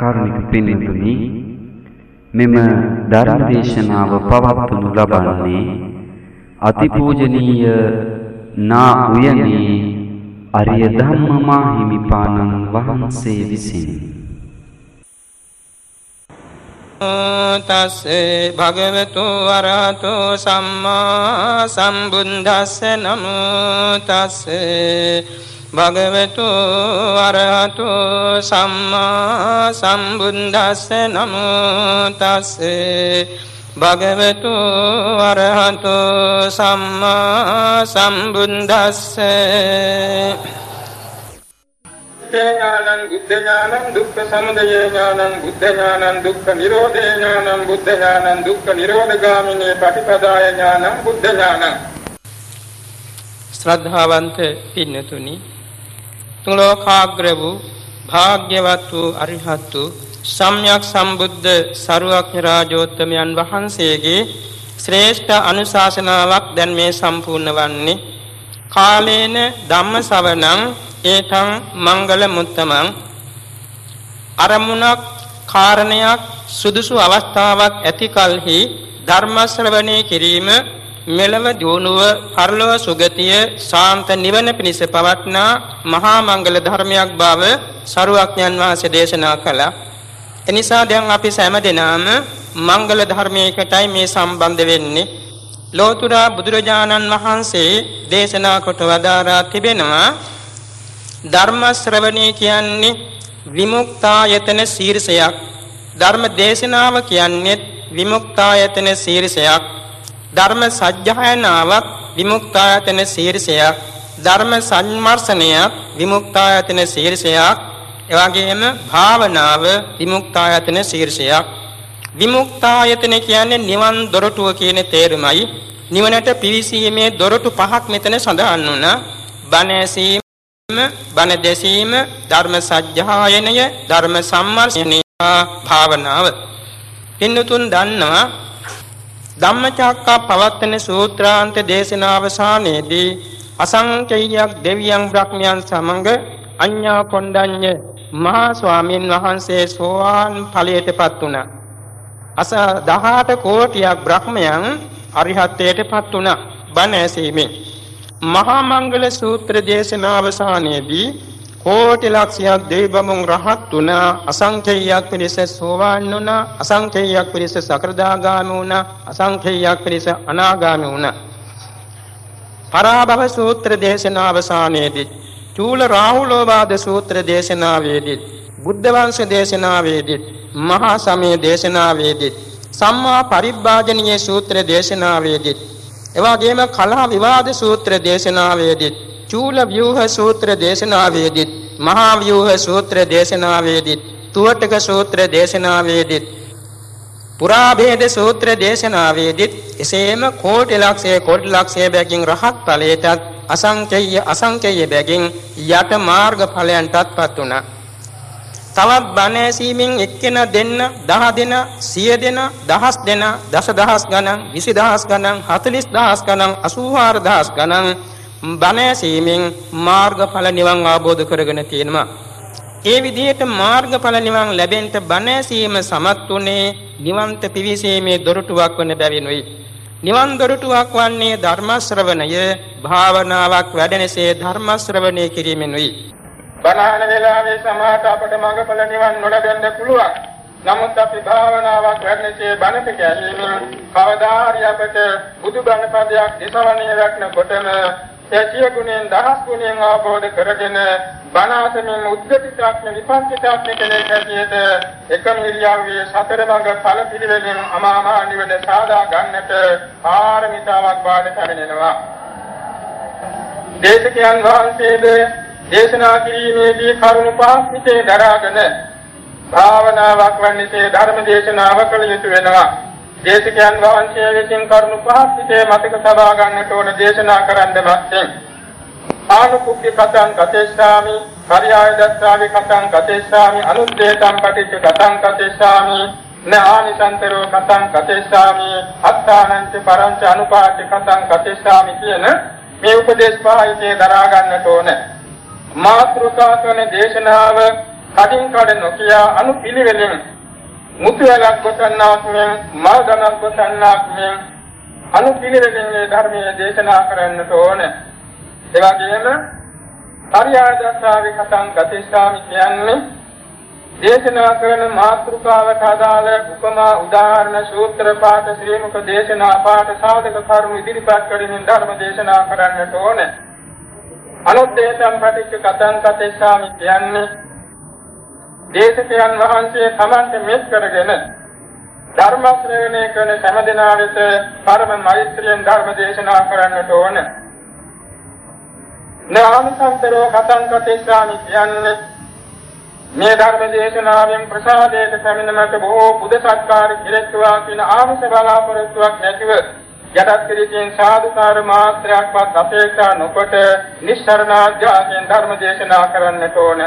කාරුණික පින්තුනි මෙම ධර්ම දේශනාව පවත්වනු ලබන්නේ අතිපූජනීය නා උයනේ අරිය ධම්මමා හිමිපාණන් වහන්සේ විසිනි. තස්සේ භගවතු වරහතෝ සම්මා සම්බුද්දස්ස නමෝ තස්සේ භගවතු අරහතු සම්මා සම්බුද්දස්ස නමෝ තස්සේ භගවතු අරහතු සම්මා සම්බුද්දස්ස. ඥානං බුද්ධ ඥානං දුක්ඛ සමුදය ඥානං බුද්ධ ඥානං දුක්ඛ නිරෝධේ ඥානං බුද්ධ ඥානං දුක්ඛ නිරෝධගාමිනී පටිපදාය ඥානං බුද්ධ ඥානං ශ්‍රද්ධාවන්ත පින්නතුනි තුලෝකාග්‍ර වූ භාග්‍යවත් වූ අරිහත් වූ සම්්‍යක් සම්බුද්ධ සරුවක්ඥ රාජෝත්තමයන් වහන්සේගේ ශ්‍රේෂ්ඨ අනුශාසනාවක් දැන් මේ සම්පූර්ණ වන්නේ. කාලේන ධම්ම ශවණං ඒතං මංගල මුත්තමං. අරමුණක් කාරණයක් සුදුසු අවස්ථාවක් ඇති කලෙහි ධර්ම ශ්‍රවණය කිරීම මෙලව දියුණුව පරලොව සුගතිය ශාන්ත නිවන පිණිස පවත්නා මහා මංගල ධර්මයක් බව සරුවක්ඥන් වහන්සේ දේශනා කළා. එනිසා දැන් අපි සෑම දිනම මංගල ධර්මයකටයි මේ සම්බන්ධ වෙන්නේ. ලෝතුරා බුදුරජාණන් වහන්සේ දේශනා කොට වදාරා තිබෙනවා ධර්ම ශ්‍රවණය කියන්නේ විමුක්තායතන ශීර්ෂයක්. ධර්ම දේශනාව කියන්නේ විමුක්තායතන ශීර්ෂයක්. ධර්ම සත්‍යයනාවක් විමුක්තායතන ශීර්ෂයක් ධර්ම සම්මර්ෂණයක් විමුක්තායතන ශීර්ෂයක් එවැගේම භාවනාව විමුක්තායතන ශීර්ෂයක්. විමුක්තායතන කියන්නේ නිවන් දොරටුව කියන තේරුමයි. නිවනට පිවිසීමේ දොරටු පහක් මෙතන සඳහන් වුණා. බණ ඇසීම බණ දෙසීම ධර්ම සත්‍යයනය ධර්ම සම්මර්ෂණය භාවනාව. පින්නතුන් දන්නවා ධම්මචක්කා පවත්තන සූත්‍රාන්ත දේශනාවසානයේදී අසංකේයයක් දෙවියන් බ්‍රහ්මයන් සමඟ අඤ්ඤා කොණ්ඩඤ්ඤ මහා ස්වාමීන් වහන්සේ සෝවාන් ඵලයටපත් වුණා. අස 18 කෝටියක් බ්‍රහ්මයන් අරිහත්ත්වයටපත් වුණා. බණ ඇසීමෙන් මහා මංගල සූත්‍ර දේශනාවසානයේදී කෝටි ලක්ෂයක් දෙවිබඹුන් රහත් වුණා. අසංඛේයයක් පිරිස සෝවාන් වුණා. අසංඛේයයක් පිරිස සකෘදාගාමී වුණා. අසංඛේයයක් පිරිස අනාගාමී වුණා. පරාභව සූත්‍ර දේශනාවසානයේදී චූල රාහුලෝවාද සූත්‍ර දේශනාවේදී බුද්ධ වංශ දේශනාවේදී මහා සමය දේශනාවේදී සම්මා පරිබ්බාජනීය සූත්‍ර දේශනාවේදී එවාගෙම කලහ විවාද සූත්‍ර දේශනාවේදී චූල ව්‍යූහ සූත්‍ර දේශනාවේදී මහා ව්‍යූහ සූත්‍ර දේශනාවේදී තුවටක සූත්‍ර දේශනාවේදී පුරා භේද සූත්‍ර දේශනාවේදී එසේම කෝටි ලක්ෂය කෝටි ලක්ෂය බැගින් රහත් ඵලයටත් අසංකේය අසංකේය බැගින් යට මාර්ග ඵලයන්ටත්පත් වුණා. තවත් බණ ඇසීමෙන් එක්කෙන දෙන්න, දහ දෙන, සිය දෙන, දහස් දෙන, දසදහස් ගණන්, විසිදහස් ගණන්, හතලිස් දහස් ගණන්, අසූහාර දහස් ගණන් බණ ඇසීමෙන් මාර්ගඵල නිවන් අවබෝධ කරගෙන තියෙනවා. ඒ විදිහට මාර්ගඵල නිවන් ලැබෙන්න බණ ඇසීම සමත් උනේ නිවන්ත පිවිසීමේ දොරටුවක් වන බැවිනුයි. නිවන් දොරටුවක් වන්නේ ධර්ම ශ්‍රවණය, භාවනාවක් වැඩෙනසේ ධර්ම ශ්‍රවණය කිරීමෙනුයි. බණහන වෙලාවේ සමාත අපට මඟඵල නිවන් නොලැබෙන්න පුළුවන්. නමුත් අපි භාවනාවක් වැඩනසේ බණ පිළිගැනීම කවදා හරි අපට බුදුබණ පදයක් දේශවණේ වැටෙනකොටම සිය ගුණෙන් දහස් ගුණෙන් අවබෝධ කරගෙන බණාසමින් උද්ගතිතාත්ම විපංචිතාත්ම කෙනෙක් ඇටියට එකම ඉරියව්වේ සතර මඟ ඵල පිළිවෙලින් අමාමහා නිවන සාදා ගන්නට පාරමිතාවක් බාට පැමිණෙනවා. දේශකයන් වහන්සේද දේශනා කිරීමේදී කරුණ පහක් හිතේ දරාගෙන භාවනාවක් වන්නේසේ ධර්ම දේශනාව කළ යුතු වෙනවා. දේශකයන් වහන්සේ විසින් කරුණු පහක් සිටේ මතක තබා ගන්නට ඕන දේශනා කරන්න මැත්තේ ආනුකුක්ඛි කතං කතේශාමි පරියාය දස්සාවි කතං කතේශාමි අනුත්තේතං පටිච්ච කතං කතේශාමි නානිසන්තරෝ කතං කතේශාමි අත්තානංච පරංච අනුපාටි කතං කතේශාමි කියන මේ උපදේශ පහිතේ දරා ගන්නට ඕන. මාත්‍රිකා කරන දේශනාව කඩින් කඩ නොකිය අනුපිළිවෙලින් මුතුවලක් ගොතන්නාක් මෙන් මල් දනක් ගොතන්නාක් මෙන් අනුපිළිවෙලින් මේ ධර්මයේ දේශනා කරන්නට ඕන. ඒ වගේම පරියාදස්සාවේ කතං ගතිස්සාමි කියන්නේ දේශනා කරන මාතෘකාවට අදාළ උපමා උදාහරණ සූත්‍ර පාඨ ශ්‍රී මුක දේශනා පාඨ සාධක කරුණු ඉදිරිපත් කරමින් ධර්ම දේශනා කරන්නට ඕනේ. අනුද්දේශම් පටිච්ච කතං කතේසාමි කියන්නේ දේශකයන් වහන්සේ තමන්ට මෙත් කරගෙන ධර්ම ශ්‍රවණය කරන හැම දිනා වෙත පරම මෛත්‍රියෙන් ධර්ම දේශනා කරන්නට ඕනේ. නාමසන්තරෝ කතං කතේසාමි කියන්නේ මේ ධර්ම දේශනාවෙන් ප්‍රසාදයට පැමිණෙන්නට බොහෝ බුද සත්කාර කෙරෙත්වා කියන ආමස බලාපොරොත්තුවක් නැතිව යටත් කිරීමෙන් සාදුකාර මාත්‍රයක්වත් අපේක්ෂා නොකොට නිස්සරණාඥායෙන් ධර්ම දේශනා කරන්නට ඕන.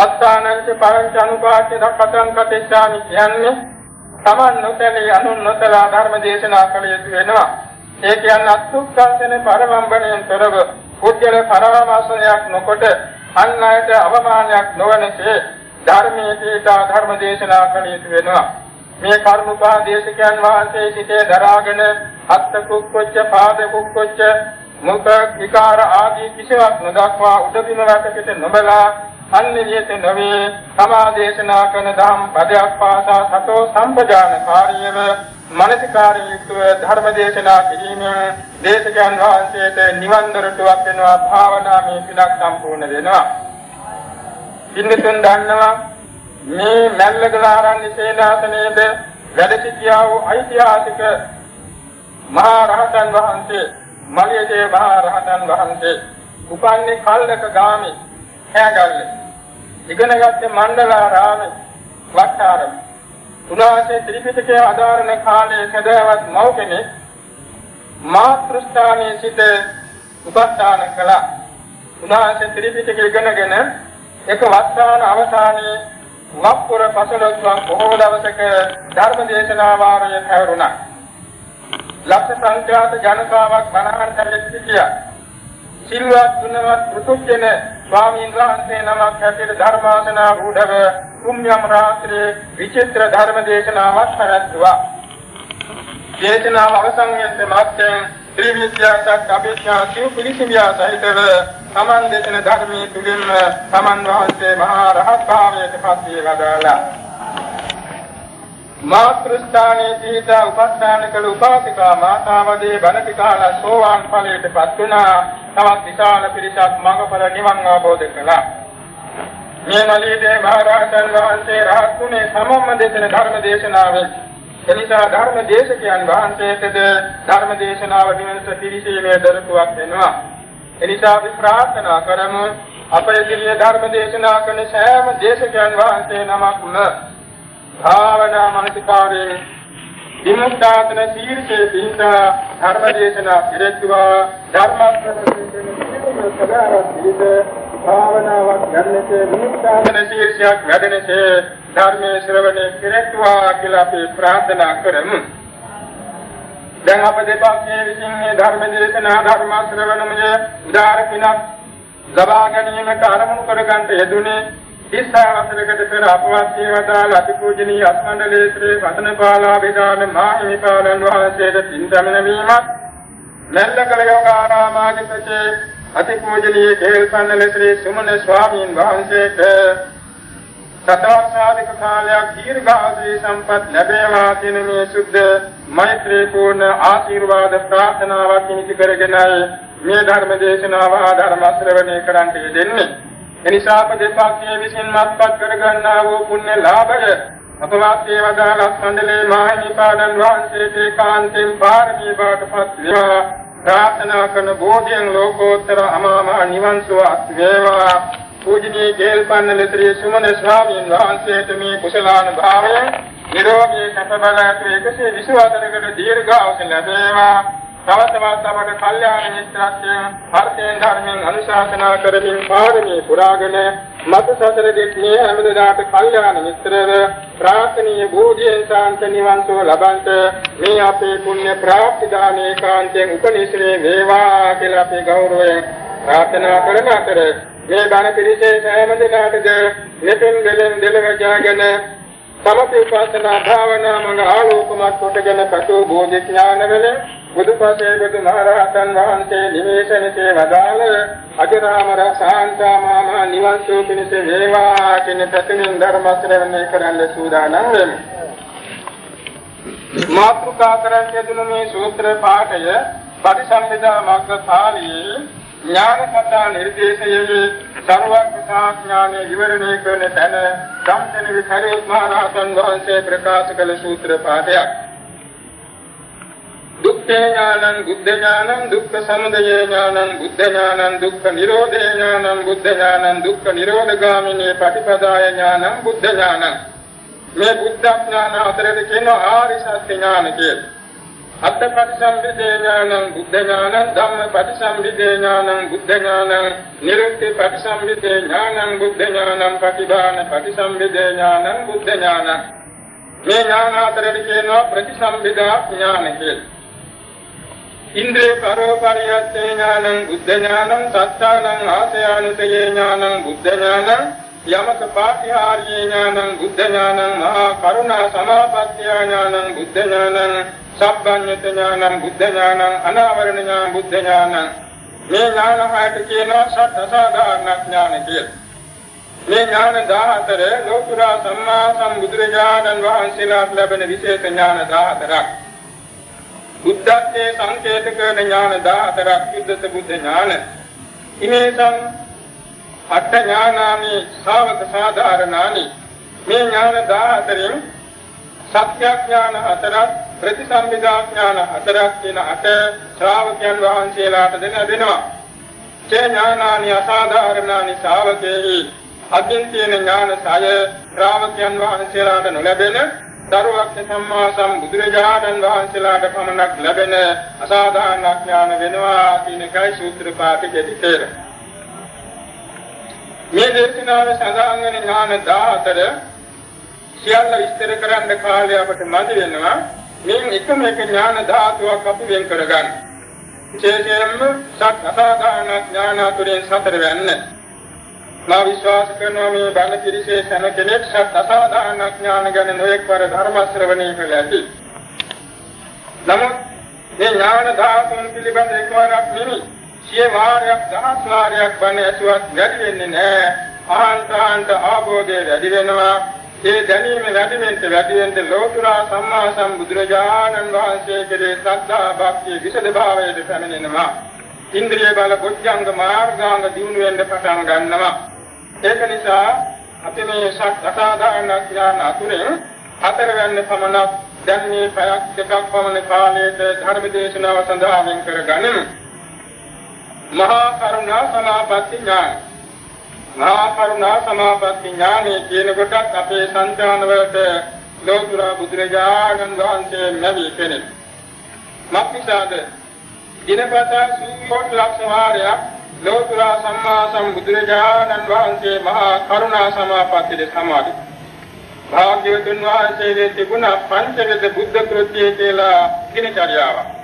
අත්තානංච පරංච අනුපාත්‍ය දක්කතං කතෙච්ඡාමි කියන්නේ තමන් නොතැලී අනුන් නොතලා ධර්ම දේශනා කළ යුතු වෙනවා. ඒ කියන්නේ අත්ුක්කංශන පරමම්බණයෙන් තොරව කුජල පරමවාසනයක් නොකොට අන් අයට අවමානයක් නොවනසේ ධර්මයේ තීතා ධර්ම දේශනා කළ යුතු වෙනවා. මේ කර්මපා දේශකයන් වහන්සේ සිටේ දරාගෙන අත්ත කුක්කොච්ච පාද කුක්කොච්ච මුඛ විකාර ආදී කිසිවක් නොදක්වා උඩබිම රටකට නොබලා අන්‍යයට නොවේ සමාදේශනා කරන ධම් පදයක් පාසා සතෝ සම්පජාන කාර්යව මනසිකාරී යුක්තව ධර්ම දේශනා කිරීමෙන් දේශකයන් වහන්සේට නිවන් දොරටුවක් වෙනවා භාවනාවේ පිනක් සම්පූර්ණ වෙනවා. ඉන්නතුන් දන්නවා මේ මැල්ලගලාරන්නේ සේනාසනයේද වැඩ සිටියා වූ ඓතිහාසික මහා රහතන් වහන්සේ මලියදේ මහා රහතන් වහන්සේ උපන්නේ කල්ලක ගාමි කෑගල්ලේ ඉගෙනගත්තේ මණ්ඩලාරාමේ වට්ටාරමේ උන්වහන්සේ ත්‍රිපිටකය අදාරණ කාලයේ සදහවත් මව් කෙනෙක් මාතෘස්ථානයේ සිට උපස්ථාන කළා. උන්වහන්සේ ත්‍රිපිටකය ඉගෙනගෙන එක වස්සාන අවසානයේ වප්පුර පසළොස්වක් බොහෝ දවසක ධර්ම දේශනා වාරය පැවරුණා. ලක්ෂ සංඛ්‍යාත ජනතාවක් බණහන් කැලෙත් සිටියා. සිල්වත් ගුණවත් පෘතුජන ස්වාමීන් වහන්සේ නමක් හැටියට ධර්මාසනා රූಢව කුම්යම් රාත්‍රියේ විචිත්‍ර ධර්ම දේශනාවක් පැවැත්වුවා. දේශනාව අවසන් වෙද්දී මාත්‍යං ත්‍රිවිද්‍යාසක් අභිඥා සිව් පිළිසිමියා සහිතව සමන් දේශන ධර්මයේ තුලින්ම සමන් වහන්සේ මහා රහත් භාවයට පත් වී වදාළා. මාත්‍රස්ථානයේ තීතා උපස්ථාන කළ උපාසිකා මාතාවදී බණතිකාල සෝවාන් ඵලයට පත් වුණා. තවත් විශාල පිරිසක් මඟඵල නිවන් අවබෝධ කළා. මේ මලීදේ මහරහතන් වහන්සේ රහත්ුනේ සමම්ම දේශන ධර්ම දේශනාවේ එනිසා ධර්ම දේශකයන් වහන්සේටද ධර්ම දේශනාව නිවනට පිළිසීමේ දරතුවක් වෙනවා. එනිසා අපි ප්‍රාර්ථනා කරමු අපේ දිව්‍ය ධර්ම දේශනා කරන සෑම දේශකයන් වහන්සේ නමක්ම භාවනා මානසිකාරයෙන් විමුක්තාතන සීර්ෂේ පිහිට ධර්ම දේශනා කෙරෙත්වා ධර්ම භාවනාවක් ගන්නසේ විමුක්තාතන සීර්ෂයක් වැඩෙනසේ ධර්මයේ ශ්‍රවණය කෙරෙත්වා කියලා අපි ප්‍රාර්ථනා කරමු. දැන් අප දෙපක්ෂයේ විසින් මේ ධර්ම දේශනා ධර්ම ශ්‍රවණමය උදාර පිනක් ලබා ගැනීමට අරමුණු කරගන්න යෙදුනේ ඉස්සාවසරකට පෙර අපවත් සේවදාල අතිපූජනීය අස්මණ්ඩලේ ශ්‍රී වදනපාලා බෙදාන මාහිමිපාණන් වහන්සේට පින් දමනවීමත් නැල්ලකල යෝගාරාමාධිපතේ අතිපූජනීය කේල්පන්නල ශ්‍රී සුමන ස්වාමීන් වහන්සේට සදාසාරික කාලයක් දීර්ඝාසී සම්පත් ලැබේවා කියන මේ සුද්ධ මෛත්‍රී පූර්ණ ආශිර්වාද ප්‍රාර්ථනාවක් නිති කරගෙනයි මේ ධර්ම දේශනාව ආධර්ම ශ්‍රවණය කරන්ට යෙදෙන්නේ. එනිසා අප දෙපක්ෂයේ විසින් මත්පත් කරගන්නා වූ පුණ්‍ය ලාභය අපවත් වේවදාල සම්දලේ මහින්පාදන් වහන්සේගේ කාන්තෙන් පාරමී බාටපත් වේවා. ප්‍රාර්ථනා කරන බෝධියන් ලෝකෝත්තර අමාමහ නිවන් සුව වේවා. පූජනීය ජේල්පන්නල ශ්‍රී සුමන ස්වාමීන් වහන්සේට මේ කුසලානුභාවයෙන් නිරෝගී සතබල ඇති 124කට දීර්ඝායුෂ ලැබේවා. තව තවත් අපට කල්යාණ මිත්‍රත්වයෙන් අර්ථයෙන් ධර්මයෙන් අනුශාසනා කරමින් පාරමී පුරාගෙන මත සතර දෙක්නේ හැමදාට කල්යාණ මිත්‍රව ප්‍රාර්ථනීය බෝධියෙන් සාන්ත නිවන් සුව ලබන්ත. මේ අපේ පුණ්‍ය ප්‍රාප්තිදානේ කාන්තෙන් උපනිශ්‍රේ වේවා කියලා අපි ගෞරවයෙන් ප්‍රාර්ථනා කරන අතර මේ බණ පිළිසේ සෑම දිනකටද මෙතෙන් දෙලෙන් දෙලවජාගෙන සමථ උපාසනා භාවනා මඟ ආලෝකමත් කොටගෙන පසු බෝධි ඥාන වල බුදුපසේ බුදු මහරහතන් වහන්සේ නිවේශනයේ වදාළ අජරාමර සාන්තාමාම නිවන් සුව පිණිස වේවා කියන ප්‍රතිමින් ධර්ම ශ්‍රවණය කරන්න සූදානම් වෙමු. මාත්‍රිකා කරන් යදුන මේ සූත්‍ර පාඨය පරිසම්පදා මග්ග පාළියේ ඥාන කතා නිර්දේශයේ සර්වඥතා ඥානය විවරණය කරන තැන සම්තන විචාරේ මහරහතන් වහන්සේ ප්‍රකාශ කළ සූත්‍ර පාඨයක්. දුක්ඛ ඥානං බුද්ධ ඥානං දුක්ඛ සමුදය ඥානං බුද්ධ ඥානං දුක්ඛ නිරෝධේ ඥානං බුද්ධ ඥානං දුක්ඛ නිරෝධගාමිනී පටිපදාය ඥානං බුද්ධ ඥානං මේ බුද්ධ ඥාන අතරේ කියන ආරි සත්‍ය ඥාන කියලා. අත්ථ පටිසම්භිදේ ඥානං බුද්ධ ඥානං ධම්ම පටිසම්භිදේ ඥානං බුද්ධ ඥානං නිරුක්ති පටිසම්භිදේ ඥානං බුද්ධ ඥානං පටිභාන පටිසම්භිදේ ඥානං බුද්ධ ඥානං මේ ඥාන අතරේ කියනවා ප්‍රතිසම්භිදා ඥාන කියලා. ඉන්ද්‍රිය පරෝපරියත්තේ ඥානං බුද්ධ ඥානං සත්තානං ආසයානුතේ ඥානං බුද්ධ ඥානං යමක පාඨාර්ය ඥානං බුද්ධ ඥානං මහා කරුණා සමාපත්තිය ඥානං බුද්ධ ඥානං සබ්බඤ්ඤත ඥානං බුද්ධ ඥානං අනාවරණ ඥානං බුද්ධ ඥානං මේ ඥාන හයට කියනවා සත් අසාධාරණ ඥාන කියලා. මේ ඥාන 14 ලෝකුරා සම්මා සම්බුදුරජාණන් වහන්සේලාට ලැබෙන විශේෂ ඥාන 14ක්. බුද්ධත්වයේ සංකේත කරන ඥාන 14ක් යුද්ධ බුද්ධ ඥාන. ඉමේසං අට ඥානානි ශාවක සාධාරණානි මේ ඥාන 14න් සත්‍ය ඥාන හතරක් ප්‍රතිසම්පදා ඥාන හතරක් කියන අට ශ්‍රාවකයන් වහන්සේලාට දෙන දෙනවා. ඒ ඥානානි අසාධාරණානි ශාවකේහි අදින් තියෙන ඥාන සය ශ්‍රාවකයන් වහන්සේලාට නොලැබෙන දරුවක් සම්මා සම්බුදුරජාණන් වහන්සේලාට පමණක් ලැබෙන අසාධාරණ ඥාන වෙනවා කියන එකයි සූත්‍ර පාඨයේදී තේරෙන්නේ. මේ දේශනාවේ සඳහන් වෙන ඥාන 14 සියල්ල විස්තර කරන්න කාලය අපට මදි වෙනවා. මේ එකම එක ඥාන ධාතුවක් අපි වෙන් කරගන්න. විශේෂයෙන්ම සත් අසාධාරණ ඥාන අතුරෙන් සතර වෙන්නේ. මා විශ්වාස කරනවා මේ බණ කිරිසේ සෑම කෙනෙක් සත් අසාධාරණ ඥාන ගැන නොඑක් වර ධර්ම ශ්‍රවණය කළ ඇති. නමුත් මේ ඥාන ධාතුන් පිළිබඳ එක්වරක් නෙමෙයි. සිය වාරයක් දහස් වාරයක් බණ ඇසුවත් වැඩි වෙන්නේ නැහැ. අහන්තාන්ට ආબોධය වැඩි වෙනවා. ඒ දැනීම වැඩි වෙන්න වැඩි වෙන්න ලෝතුරා සම්මා සම්බුදුරජාණන් වහන්සේ කෙරේ ශ්‍රද්ධා භක්තිය විසද භාවයට පැමිණෙනවා. ඉන්ද්‍රිය බල කොච්චංග මාර්ගාංග දිනු වෙන්න පටන් ගන්නවා. ඒක නිසා අපි මේ සත් අසාධාරණ ඥාන අතුරෙන් හතරවැන්න පමණක් දැන් මේ පැයක් දෙකක් පමණ කාලයක ධර්ම දේශනාව සඳහා වෙන් කරගනිමු. මහා කරුණා සමාපatti ඥාන. මහා කරුණා සමාපatti ඥානෙ කියන කොටත් අපේ සංතාන වලට ලෝතුරා බුදුරජාණන් වහන්සේ ලැබී කෙනෙක්. මක්නිසාද දිනපතා සූකෝට් ලක්ෂ වාරයක් ලෝතුරා සම්මා සම්බුදුරජාණන් වහන්සේ මහා කරුණා සමාපත්තියේ සමාදි. භාග්‍යවතුන් වහන්සේගේ තිබුණ පංචවිධ බුද්ධ කෘත්‍යය කියලා දිනචර්යාවක්.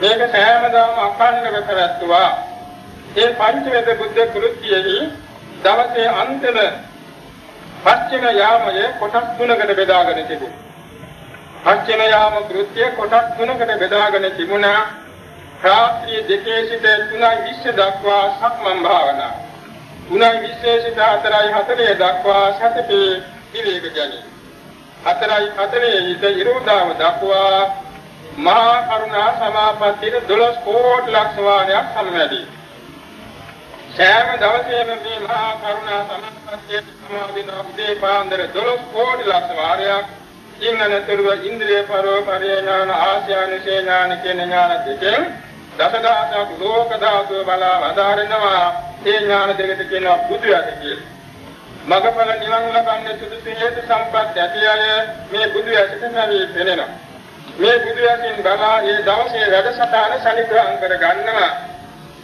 මේක සෑමදාම අඛණ්ඩව කරත්වා. මේ පංචවිධ බුද්ධ කෘත්‍යයෙහි දවසේ අන්තිම පස්චිම යාමයේ කොටස් තුනකට බෙදාගෙන තිබුණා. පස්චිම යාම කෘත්‍ය කොටස් තුනකට බෙදාගෙන තිබුණා. රාත්‍රී දෙකේ සිට 3:20 දක්වා සක්මන් භාවනා. 3:20 සිට 4:40 දක්වා සතිපේ විවේක ගැනීම. 4:40 සිට ඉරුදාව දක්වා මහා කරුණා සමාපත්තියේ 12 කෝටි ලක්ෂ වාරයක් සමවැදී. සෑම දවසේම මේ මහා කරුණා සමාපත්තියේ සමාදින උදේ පාන්දර 12 කෝටි ලක්ෂ වාරයක් ඉන්නනතුරුව ඉන්ද්‍රිය පරෝ පරිඥාන ආශ්‍යානිසේ ඥාන කියන ඥාන දෙකෙන් දසදාසක් ලෝක ධාතුව බලා වදාරනවා ඒ ඥාන දෙකට කියනවා බුදු ඇත කියලා. මගපල නිවන් ලබන්නේ සුදුසු හේතු සම්පත් ඇති අය මේ බුදු ඇසට නැවී පෙනෙනවා. මේ බුදු ඇසින් බලා ඒ දවසේ වැඩසටහන සනිග්‍රහම් කර ගන්නවා.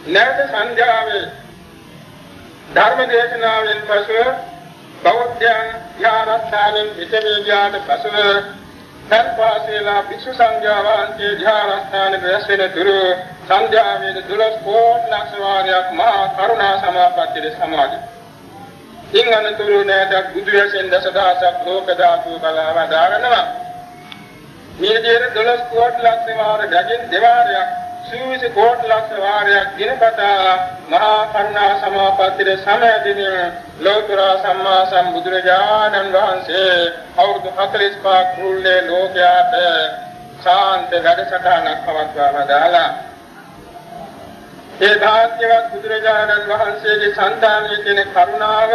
නැවත සංධ්‍යාවේ ධර්ම දේශනාවෙන් පසුව බෞද්ධයන් යාරස්ථානෙන් ඉතේ ගියාට පසුව සර්පාසේලා භික්ෂු සංඝයා වහන්සේ ධාරස්ථානයේ රැස් වෙන තුරු සංධ්‍යාවේද 12 කෝටි ලක්ෂ වාරයක් මහා කරුණා සමාපත්තියේ සමාධි. ඉංගනතුරු නෑදක් බුදු වශයෙන් දසදහසක් ලෝක ධාතු කලාව දාගන්නවා. මේ විදිහට 12 කෝටි ලක්ෂ වාර ගජින් දෙවාරයක් සූවිසි කෝටි ලක්ෂ වාරයක් දිනපතා මහා කරුණා සමාපත්තියේ සමයදින ලෝතර සම්මා සම්බුදුරජාණන් වහන්සේ අවුරුදු 45ක් මුල්ලේ ලෝකයාට ශාන්ත වැඩසටහනක් පවත්වා වදාලා ඒ භාග්‍යවත් බුදුරජාණන් වහන්සේගේ సంతානයේ තියෙන කරුණාව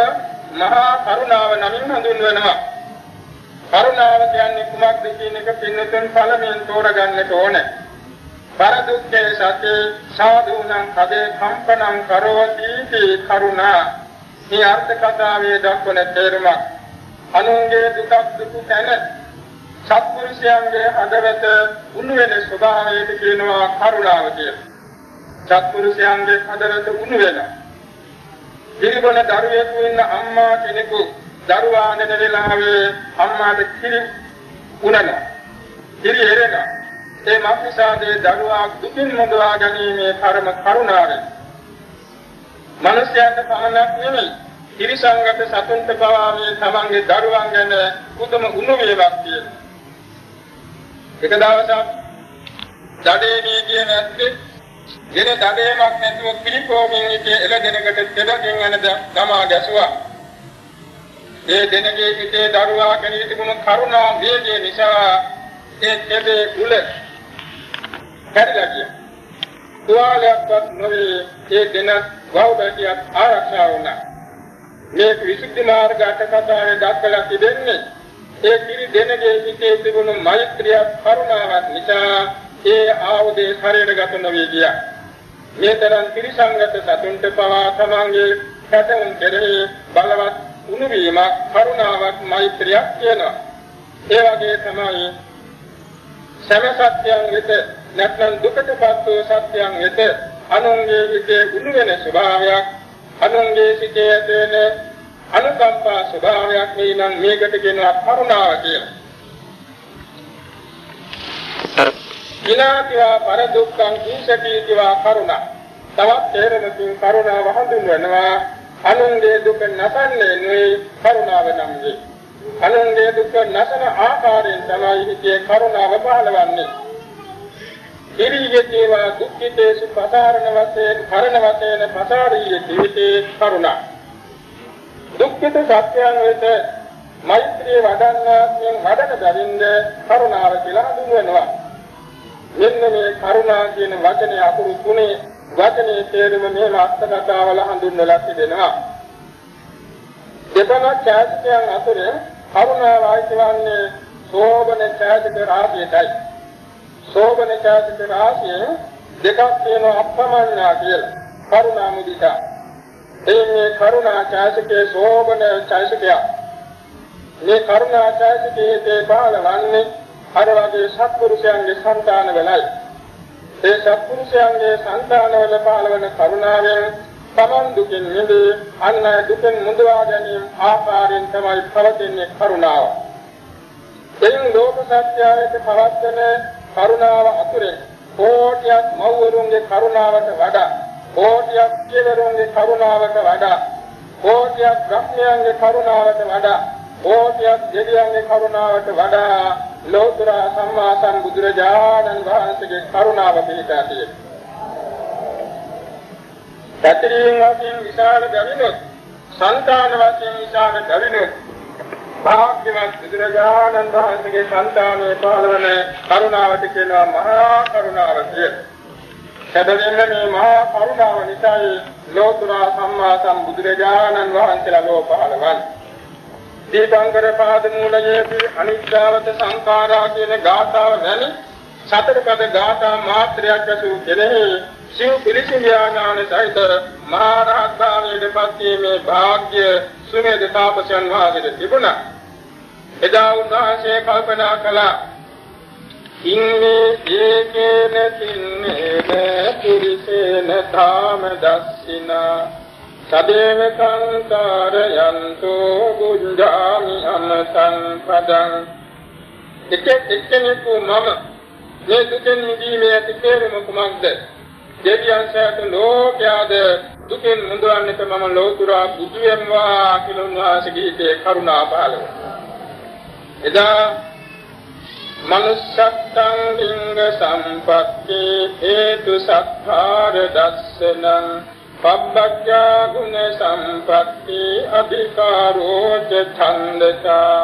මහා කරුණාව නමින් හඳුන්වනවා. කරුණාව කියන්නේ කුමක්ද කියන එක පින්නතුන් පළමුවෙන් තෝරගන්නට ඕනේ. පරදුක්ඛේ සත්‍ය සාධුණං කදේ කම්පනං කරෝති කරුණා. මේ අර්ථ කතාවේ දක්වන තේරුමක්. අනුන්ගේ දුක් දුක තැන සත්පුරුෂයන්ගේ හදවත උණු වෙන ස්වභාවයට කියනවා කරුණාව කියලා. සත්පුරුෂයන්ගේ හදවත උණු වෙනවා. පිළිබොන දරුවෙකු ඉන්න අම්මා කෙනෙකු දරුවා නැද වෙලාවේ අම්මාට කිරි උනනවා. කිරි එරෙනවා. ඒ මක්නිසාදේ දරුවා දුකින් මුදවා ගැනීමේ කර්ම කරුණාවෙන්. මනුෂ්‍යයන්ට පමණක් නෙමෙයි තිරිසංගත සතුන්ට පවා මේ තමන්ගේ දරුවන් ගැන උතුම් උණු වේවක් තියෙනවා. එක දවසක් ජඩේමී කියන ඇත්තේ ගෙන දඩේමක් නැතුව පිළිපෝමින් ඉතේ එළදෙනකට දෙදකින් යන ගමා ගැසුවා. ඒ දෙනගේ හිතේ දරුවා කෙනෙක් තිබුණු කරුණා වේගය නිසා ඒ දෙදේ කුල කැඩලා ගියා. තුවාලයක්වත් නොවේ ඒ දෙන වවුඩියක් ආරක්ෂා වුණා. මේ විසුද්ධි මාර්ග අටකතාවේ දක්වලා තිබෙන්නේ ඒ කිරි දෙනගේ හිතේ තිබුණු මෛත්‍රිය කරුණාවක් නිසා ඒ ආයුධේ ශරීරගත නොවේ ගියා. මේ තරම් ත්‍රිසංගත සතුන්ට පවා තමන්ගේ පැතුම් කෙරෙහි බලවත් උණුවීමක් කරුණාවක් මෛත්‍රියක් කියනවා. ඒ වගේ තමයි සම සත්‍යයන් වෙත නැත්නම් දුකටපත් වූ සත්‍යයන් වෙත අනුන්ගේ හිතේ උණු වෙන ස්වභාවයක් අනුන්ගේ සිතේ ඇතිවෙන අනුකම්පා ස්වභාවයක් මේ නම් මේකට කියනවා කරුණාව කියලා. විනාතිවා පර දුක්ඛං කීසකීතිවා කරුණා. තවත් තේරෙනකින් කරුණාව හඳුන්වනවා අනුන්ගේ දුක නැසන්නේ නෙවෙයි කරුණාව නම් වේ. අනුන්ගේ දුක නැසන ආකාරයෙන් තමයි හිතේ කරුණාව පහළවන්නේ. ඉරියේවා දුක්ඛිතේසු පසාරණ වශයෙන් කරණ වශයෙන් පසාරීය ජීවිතේ කරුණා. දුක්ඛිත සත්‍යයන් වෙත මෛත්‍රිය වඩන්නාත්මෙන් වඩන බැවින්ද කරුණාව කියලා හඳුන්වනවා. මෙන්න මේ කරුණා කියන වචනේ අකුරු තුනේ වචනේ තේරුම මේ අර්ථකථාවල හඳුන්වලා තිබෙනවා. දෙතන ඡාදිකයන් අතර කරුණාව ආයිතවන්නේ සෝබන ඡාදික රාශියයි. සෝබන ඡාදික රාශිය දෙකක් තියෙන අප්‍රමාණනා කියලා. කරුණා මුදිතා. එන්නේ කරුණා ඡාදිකේ සෝබන ඡාදිකය. මේ කරුණා ඡාදිකේ තේ බාලවන්නේ අර වගේ සත්පුරුෂයන්ගේ సంతාන වෙලයි. ඒ සත්පුරුෂයන්ගේ సంతාන වල පාලවන කරුණාවෙන් තමන් දුකින් මිදී අන් දුකින් මුදවා ගැනීම ආකාරයෙන් තමයි පවතින්නේ කරුණාව. එයින් ලෝක සත්‍යයට පවත්වන කරුණාව අතුරෙන් කෝටියක් මව්වරුන්ගේ කරුණාවට වඩා කෝටියක් පියවරුන්ගේ කරුණාවට වඩා කෝටියක් බ්‍රහ්මයන්ගේ කරුණාවට වඩා කෝටියක් දෙවියන්ගේ කරුණාවට වඩා ලෝතර සම්මා සම්බුදුරජාණන් වහන්සේගේ කරුණාව පිහිටා තියෙනවා. පැතිරීම් වශයෙන් විශාල ගවිනොත්, సంతාන වශයෙන් විශාල ගවිනොත්, භාග්‍යවත් බුදුරජාණන් වහන්සේගේ సంతානයේ පහළවන කරුණාවට කියනවා මහා කරුණාව කියලා. සැබවින්ම මේ මහා කරුණාව නිසායි ලෝතර සම්මා සම්බුදුරජාණන් වහන්සේලා ලෝ පහළවන්නේ. දීපංකර පාද මූලයේදී අනිත්‍යවත සංඛාරා කියන ගාථාව වැනි සතර පද ගාථා මාත්‍රයක් ඇසූ කෙනෙහි සිව් පිළිසින් ඥාන සහිත මහා රහත් භාවයේ පත්ීමේ වාග්ය සුමේද තාපසයන් වාගේ තිබුණා. එදා උන්වහන්සේ කල්පනා කළා ඉන්නේ ඒකේන තින්නේන පුරිසේන ධාම දස්සිනා සදේව සංකාරයන්තෝ බුද්ධාමි අමතං පදං. එක එක්කෙනෙකු මම මේ දුකෙන් මිදීමේ ඇති තේරුම කුමක්ද? දෙවියන් සෑත ලෝකයාද? දුකෙන් මුදවන්නට මම ලෝතුරා බුදු වෙම්වා කියලා උන්වහන්සේ ගීතේ කරුණා පහළ එදා මනුස්සත්තං ලිංග සම්පත්ති හේතු සත්තාර දස්සනං පබ්බජ්ජා ගුණ සම්පත්ති අධිකාරෝච ඡන්දතා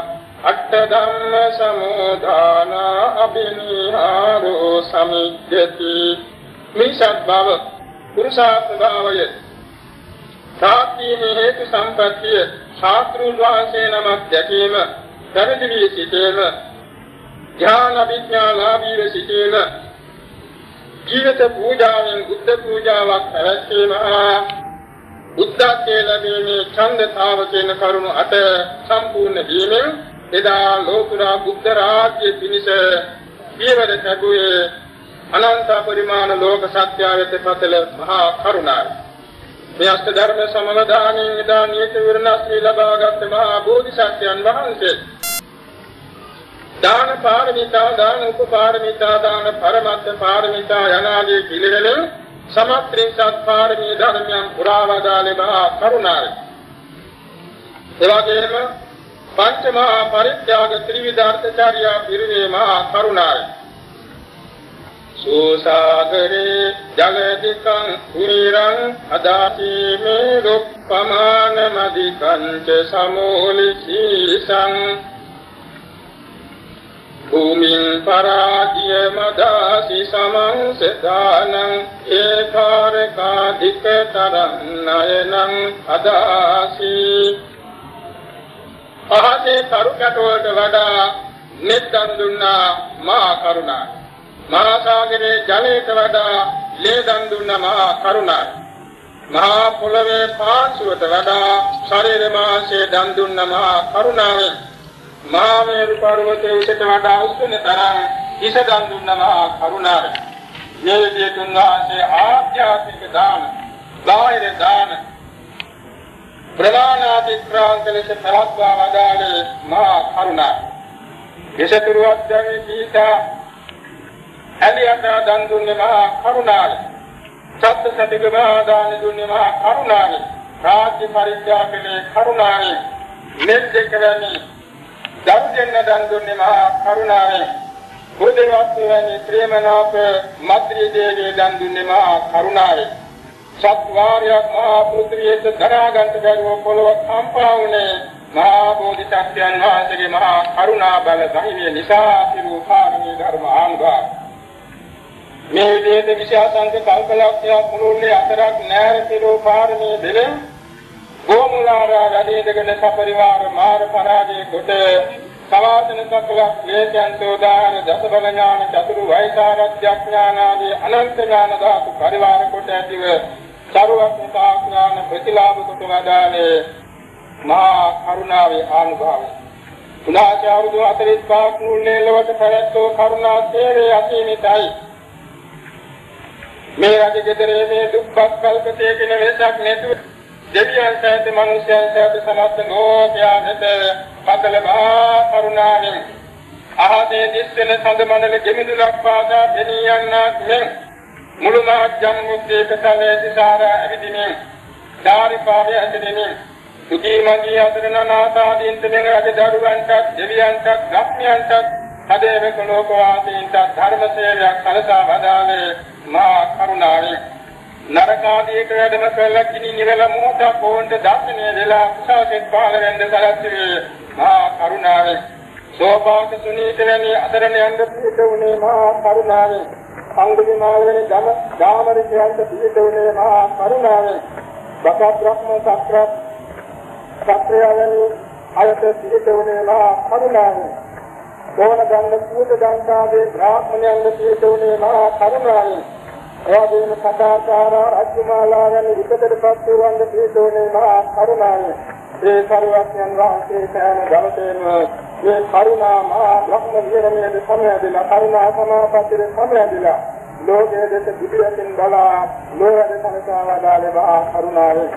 අට්ඨ ධම්ම සමුදාන අබිනිහාරෝ සමිජ්ජති මිසත් බව පුරුෂාර්ථ භාවය සාත්‍යයේ හේතු සම්පත්තිය ශාස්ත්‍රුන් වහන්සේ නමක් දැකීම පරිදි සිටීම ඥාන විඥානාභීව සිටීම ජීවිත පූජාවෙන් බුද්ධ පූජාවක් පැවැත්වීම බුද්ධත්වයේ ලැබීමේ ඡන්දතාව කියන කරුණු අට සම්පූර්ණ වීමෙන් එදා ලෝකුරා බුද්ධ රාජ්‍ය පිණිස පියවර ලැබුවේ අනන්ත පරිමාණ ලෝක සත්‍යයට පතල මහා කරුණායි. මේ අෂ්ට ධර්ම සමවදානින් එදා නියත විරණස්ත්‍රී ලබාගත් මහා බෝධිසත්වයන් වහන්සේ දාන පාරමිතා දාන උපපාරමිතා දාන පරමත්ත පාරමිතා යනාදී පිළිවෙලින් සමත්‍රිසත් පාරමී ධර්මයන් පුරාවදාලේ මහා කරුණායි එවැගේම පංචමහා පරිත්‍යාග ත්‍රිවිධාර්ථචාර්ය පිරිවේ මහා කරුණායි සෝසාගරේ ජගතිකං කුරිරං අදාති මේ රුක්පමාන මදිකං ච සමෝලිසීසං භූමින් පරාජිය මදාසි සමං සදානං ඒකාරකාධික තරන්නයනං අදාසි අහසේ කරු කැටවලට වඩා නෙත්තන් දුන්නා මා කරුණා මහා සාගරයේ ජලයට වඩා ලේ දන් දුන්න මහා කරුණායි. මහා පොළවේ පාංශුවට වඩා ශරීර මාංශයේ දන් දුන්න මහා කරුණාවෙන් මහා මේරු පර්වතයේ උසට වඩා උස්සන තරම් ඉස දන් දුන්න මහා කරුණාවෙන් මේ විදිහට උන්වහන්සේ ආධ්‍යාත්මික දාන, බාහිර දාන ප්‍රමාණාතික්‍රාන්ත ලෙස පවත්වා වදාළේ මහා කරුණාව. එසතුරුවත් දැමී පීඨා ඇලියට දන් දුන්නේ මහා කරුණාවෙන්. සත්‍ය සතික මහා දාන දුන්නේ මහා කරුණාවෙන්. රාජ්‍ය පරිත්‍යාගයේ කරුණාවෙන්. මෙද්දක වැනි දර්ජන දන් දුන්නේ මහා කරුණාවෙන්. බුද්ධවත් වැනි ප්‍රේමනාප මත්‍රි දේවිය දන් දුන්නේ මහා කරුණාවෙන්. සත්වාරයක් මහා පෘථිවියට දරා ගන්නට බැරුව පොළොව කම්පා වුණේ මහා බෝධිසත්වයන් වහන්සේගේ මහා කරුණා බල ධෛර්ය නිසා සිරුපාරමී ධර්ම ආංගා මේ විදිහට විශාසංක කල්පලක්ෂයක් මුළුල්ලේ අතරක් නෑර පිරෝ පාරමී දෙලෙන් ගෝමුලාරා වැඩේදගෙන සපරිවාර මාර පරාජය කොට සවාසන සකල ක්ලේශයන් සෝදාන දසබල ඥාන චතුරු වෛසාරත්‍ය ඥාන ආදී අනන්ත ඥාන ධාතු පරිවාර කොට ඇතිව සරුවත්තා ඥාන ප්‍රතිලාභ කොට වදාළේ මහා කරුණාවේ ආනුභාවය. උනාච අවුරුදු 45ක් මුල්ලේ ලොවට පැවැත්වූ කරුණා සේවයේ අසීමිතයි. මේ රජ ගෙදරේ මේ දුක්ඛ කල්පතේ කියන වෙසක් නැතුව දෙවියන් සහිත මනුෂ්‍යයන් සහිත සමස්ත ලෝකයා වෙත පතල මහා කරුණාවෙන්. අහසේ දිස්සෙන සඳ මණ්ඩල ගෙමිදුලක් පාදා දෙනී යන්නාක් මෙන්. මුළු මහත් ජම්මුත්තේ කතලේ සිසාර ඇවිදිනේ ධාරිපාවය ඇදෙන්නේ සුඛී මගී අතර නාථාදීන්ට මෙන් රජ දරුවන්ටත් දෙවියන්ටත් ගම්යන්ටත් හදේවක ලෝකවාසීන්ට ධර්ම සේවයක් සලසා වදාළේ මා කරුණාවෙන්. නරකාදීක වැඩම කළ කිනි නිරල මොහොතක් වොන්ට දර්ශනය දෙලා කුසාවෙන් පහළ වෙන්න සලස්වේ මා කරුණාවෙන්. සෝපාක සුනීත වැනි අතරණ යන්න පිට උනේ මා කරුණාවෙන්. අංගුලි මාල වෙනි ධම ධාමරි කියන්ට පිට උනේ මා කරුණාවෙන්. බකත් රක්ම සත්‍රත් සත්‍රය වැනි අයත පිට උනේ මා කරුණාවෙන්. ඕන ගංග කූට ගංගාවේ බ්‍රාහ්මණයන්ට පිට උනේ මා කරුණාවෙන්. එවැගේම කතාචාර රජ්‍යමාලා යන විකටපත් වූ පිටෝනේ මහා කරුණාවෙන් ඒ කරුණාඥන් වහන්සේ සෑම දවසේම මේ කරුණා මහා බ්‍රහ්ම විහරණයේ සමයදලා කරුණා සමාපත්තියේ සමයදලා ලෝකයේ දෙස පිටියෙන් බලා ලෝකයේ සංසාරාදාලේ මහා කරුණාවෙන්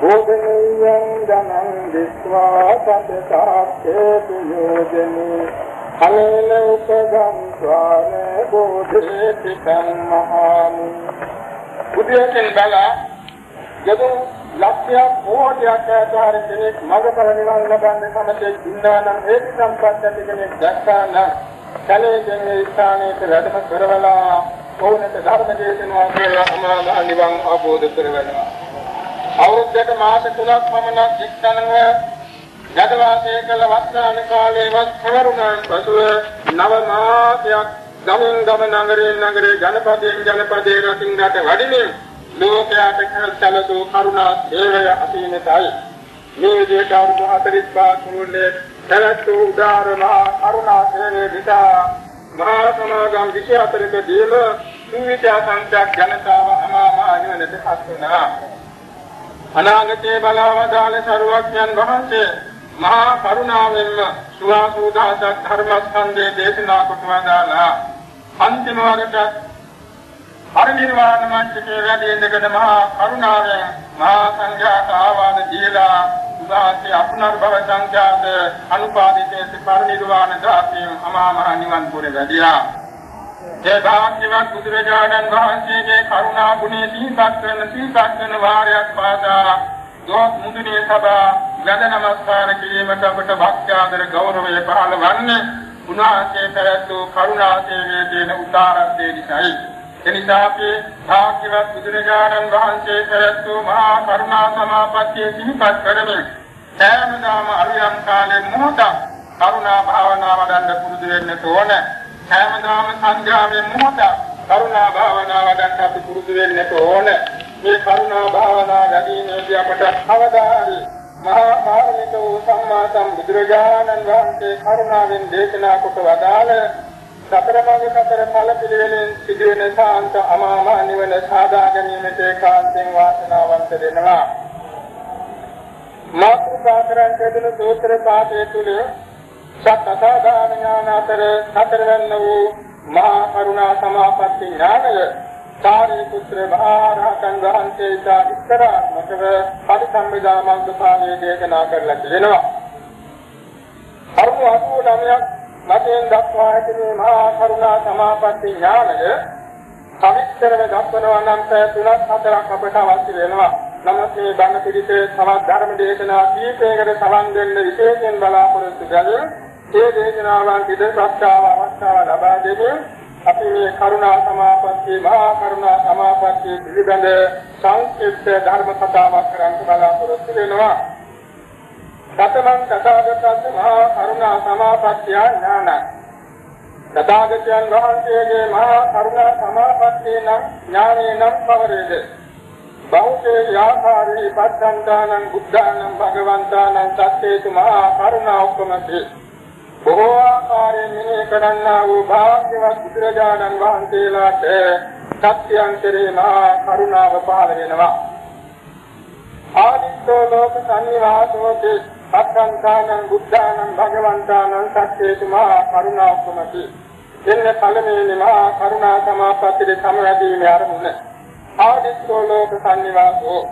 භෝගනියං ධනං දිස්වා සත්‍යාත්තේ යෝජනි. අනේන උපගම් ස්වාන බෝධේ පිටං මහාමි බුදුයන් බලා යදෝ ලක්ෂයක් කෝටියක් ආකාර කෙනෙක් මඟඵල නිවන් ලබන්න සමතේ ඉන්නවා නම් ඒ සම්පත් ඇති කෙනෙක් දැක්කා නම් කලයෙන් මේ ස්ථානයේ වැඩම කරවලා ඕනට ධර්ම දේශනාව කියලා අමාමහ නිවන් අවබෝධ කරගන්නවා අවුරුද්දට මාස 3ක් පමණ එක්තනව ගත වාසය කළ වස්නාන කාලේවත් පවරුණාන් පසුව නව මාසයක් ගමෙන් ගම නගරේ නගරේ ජනපදයෙන් ජනපදේ රටින් රට වඩිමින් ලෝකයාට සැලසූ කරුණා සේවය අසීමිතයි. මේ විදිහට අවුරුදු 45 මුළුල්ලේ සැලසූ උදාර මහා කරුණා සේවය නිසා මහා සමාගම් 24ක දීම සුවිචා සංඛ්‍යක් ජනතාව අමා මහ නිවනට පත් වුණා. අනාගතයේ බලවදාල සරුවඥන් වහන්සේ මහා කරුණාවෙන්ම සුවාසෝදාසක් ධර්මස්කන්ධයේ දේශනා කොට වදාලා අන්තිම වරට පරිනිර්වාණ මංචකේ වැඩි ඉඳගෙන මහා කරුණාවෙන් මහා සංඝයාට ආවාද දීලා උදාසේ අපුනර්භව සංඛ්‍යාත අනුපාදිතේ පරිනිර්වාණ දාතියම් අමා මහ නිවන් පුර වැඩියා. ඒ භාග්‍යවත් බුදුරජාණන් වහන්සේගේ කරුණා ගුණේ සිහිපත් කරන සිහිපත් කරන වාරයක් පාදා දොස් මුදුනේ සබා ගඳ නමස්කාර කිරීමට අපට භක්ත්‍යාදර ගෞරවය පහළ වන්නේ උන්වහන්සේ පැවැත්වූ කරුණා සේවයේ තියෙන උදාරත්වය නිසායි. එනිසා අපි භාග්‍යවත් බුදුරජාණන් වහන්සේ පැවැත්වූ මහා කරුණා සමාපත්තිය සිහිපත් කරමින් සෑමදාම අරියම් කාලේ මොහොතක් කරුණා භාවනාව වඩන්න පුරුදු වෙන්න ඕනේ. හැමදාම සංඥාවෙන් මොහොත කරුණා භාවනාව ගන්න අපි පුරුදු වෙන්න ඕන. මේ කරුණා භාවනාව වැඩිමේදී අපට අවදාහරි මහා කාරුණික වූ සම්මා සම්බුදුරජාණන් වහන්සේ කරුණාවෙන් දේශනා කොට වදාළ සතර මඟ සතර ඵල පිළිවෙලින් සිදුවෙන සාන්ත අමාම නිවන සාදා ගැනීමට ඒකාන්තයෙන් වාසනාවන්ත වෙනවා. මාතෘකා කරන් දෙන සූත්‍ර පාඨය තුල සත්‍යසාධාන ඥාන අතර හතරවැන්න වූ මහා කරුණා සමාපatti ඥානය සාරී පුත්‍ර මහරහතන් වහන්සේ තා විස්තරාත්මකව පරිසම්බිදා මග්ගපාණයේ දේශනා කරලා තිබෙනවා. කරුණ 89ක් මතෙන් දක්වා ඇති මහා කරුණා සමාපatti ඥානය සවිස්තරව දක්වනවා නම් පැය 3ක් 4ක් අපට අවශ්‍ය වෙනවා. නමුත් මේ බණ පිළිතේ තවත් ධර්ම දේශනා කීපයකට සවන් දෙන්න විශේෂයෙන් බලාපොරොත්තු වෙනවා. ඒ දේශනාවන් පිට ප්‍රස්තාව අවස්ථාව ලබා දෙමින් අපි මේ කරුණා සමාපatti මහා කරුණා සමාපatti පිළිබඳ සංක්ෂිප්ත ධර්ම කතාවක් කරන්න බලාපොරොත්තු වෙනවා. සතමන් තථාගතස්ස මහා කරුණා සමාපත්තිය ඥාන. තථාගතයන් වහන්සේගේ මහා කරුණා සමාපත්තිය නම් ඥානේ නම් කවරේද? බෞද්ධ යාකාරී පස්සන්දානං බුද්ධානං භගවන්තානං සත්‍යේතු මහා කරුණා උපමති. බොහෝ ආකාරයෙන් මෙහි කරන්නා වූ භාග්‍යවත් බුදුරජාණන් වහන්සේලාට සත්‍යයන් කෙරේ මහා කරුණාව පහළ වෙනවා. ආදිත්තෝ ලෝක සංනිවාසෝති සත්‍යංකානං බුද්ධානං භගවන්තානං සත්‍යේතු මහා කරුණාවකමති. එන්න පළමුවෙනි මහා කරුණා සමාපත්තියේ සමවැදීමේ ආරමුණ. ආදිත්තෝ ලෝක සංනිවාසෝ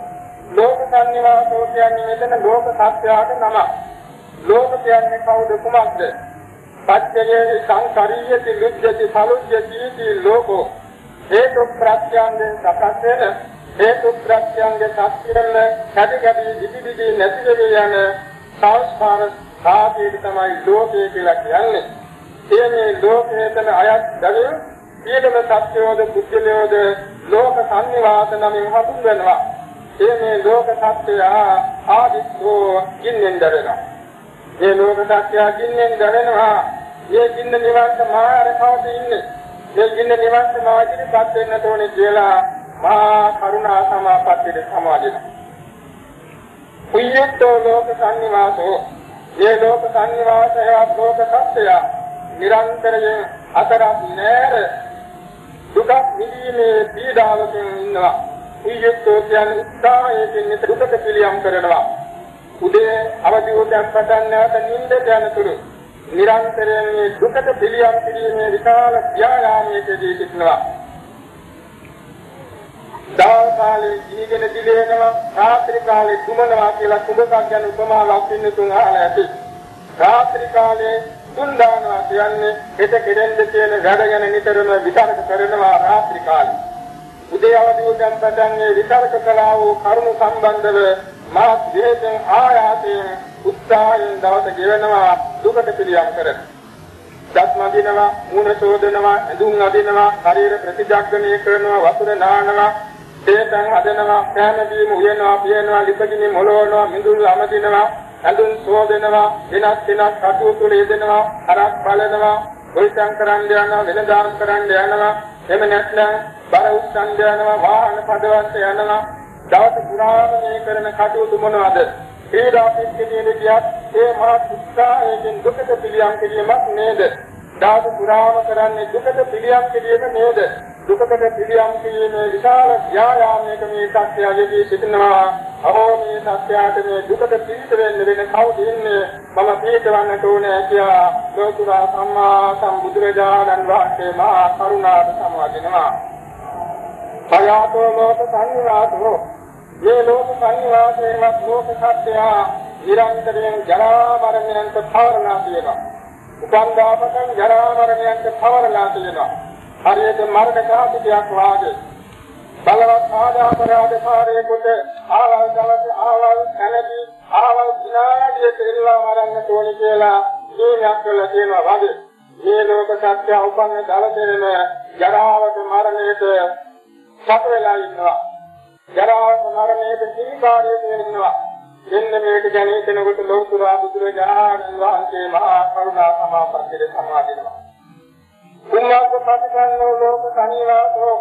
ලෝක සංනිවාසෝ කියන්නේ මෙතන ලෝක සත්‍යයට නමක්. ලෝක කියන්නේ කවුද කුමක්ද? පච්චයේ සංකරීයති ලුජ්ජති සලුජ්ජති इति ලෝකෝ හේතු ප්‍රත්‍යයෙන් සකස් වෙන හේතු ප්‍රත්‍යයෙන් සත්‍යවල කැටි කැටි දිදි දිදි නැති වෙවි යන සංස්කාර සාධිත තමයි ලෝකය කියලා කියන්නේ. ඒ මේ ලෝකයෙන් අයත් දලින් සියලුම සත්‍යෝද බුද්ධලෝද ලෝක සංනිවාස නමින් හඳුන්වනවා. ඒ මේ ලෝක සත්‍යය ආදිත්‍යෝ කින්නෙන් දරනවා. මේ ලෝක සත්‍යය කින්නෙන් දරනවා. මේ කින්න නිවන්ත මාර කවද ඉන්නේ? මේ කින්න නිවන්ත මාජිරිපත් වෙන්න තෝනේ කියලා මහා කරුණා සමාපත්තියට සමාදිනවා. පුඤ්ඤතෝ ලෝක සංනිවාසෝ මේ ලෝක සංනිවාසයවත් ලෝක සත්‍යය නිරන්තරයෙන් අතරක් නෑර දුක නිදීමේ පීඩාවකින් ඉන්නවා පුඤ්ඤතෝ කියන්නේ උත්සාහයෙන් දුකට පිළියම් කරනවා උදේ අවදි උදයක් පටන් නැවත නිින්දට යනතුරු නිරන්තරයෙන් මේ දුකට පිළියම් කිරීමේ විශාල ව්‍යායාමයකදී සිටිනවා දවල් කාලේ ජීගෙන දිලේනවා රාත්‍රී කාලේ දුමනවා කියලා කුඹක් ගැන උපමාවක් දෙන්න තුන් අහලා ඇති රාත්‍රී කාලේ තුන් දානවා කියන්නේ හෙට කෙරෙන්න තියෙන වැඩ ගැන නිතරම විචාරක කරනවා රාත්‍රී කාලේ. උදේ අවදි උදන් පටන් මේ විචාරක කළා වූ කරුණු සම්බන්ධව මා දේශෙන් ආයාසයෙන් උත්සාහයෙන් දවස ගෙවනවා දුකට පිළියම් කරන. දස්ම දිනවා, මූණ චෝදනවා, ඇඳුම් අදිනවා, ශරීර ප්‍රතිජග්ගණය කරනවා, වතුර නානවා, තේතන් හදනවා, කෑම බීම උයනවා, පියනවා, ලිපගිනි මොලවනවා, මිදුළු අමදිනවා, ඇඳුම් සෝදනවා, වෙනත් වෙනත් කටයුතු යෙදෙනවා, හරක් බලනවා, ගොවිතැන් කරන්න යනවා, වෙනදාම් කරන්න යනවා, එමෙ නැත්නම් බර උස්සන් යනවා, වාහන පදවන්න යනවා, දවස පුරාම මේ කරන කටයුතු මොනවද? ක්‍රීඩා පිටියේ කියත් ඒ මහත් උත්සාහයෙන් දුකට පිළියම් කිරීමක් නේද? දවස පුරාම කරන්නේ දුකට පිළියම් කිරීම නේද? දුකට පිළියම් කිරීමේ විශාල ව්‍යායාමයක මේ සත්‍යයේදී සිටිනවා. අහෝ මේ සත්‍යයට මේ දුකට පිළිත වෙන්න වෙන කවුද ඉන්නේ? මම පිළිතවන්නට ඕනේ කියලා ලෝතුරා සම්මා සම්බුදුරජාණන් වහන්සේ මහා කරුණාවට සමවදිනවා. පයාතෝ ලෝක සංවාසෝ මේ ලෝක සංවාසයේවත් ලෝක සත්‍යය නිරන්තරයෙන් ජරා මරණයන්ට පවරලා තියෙනවා. උපන්දාපකන් ජරා මරණයන්ට පවරලා තියෙනවා. හරියට මරණ කාසිකයක් වාගේ. බලවත් ආදාපරාධ කාර්යයකට ආවල් දවස් ආවල් කලදී ආවල් විනාඩියක ඉල්ලා මරන්න ඕනේ කියලා දීනක් කළා තියෙනවා වගේ. මේ ලෝක සත්‍ය උපන්න දවසේම ජරාවට මරණයට සත වෙලා ඉන්නවා. ජරාවට මරණයට සීකාරයට වෙනවා. එන්න මේක ගැන හිතනකොට ලෞතුරා බුදුරජාණන් වහන්සේ මහා කරුණා සමාපත්තියේ සමාදිනවා. උන්වහන්සේ ප්‍රතිපන්නෝ ලෝක සංවාදෝ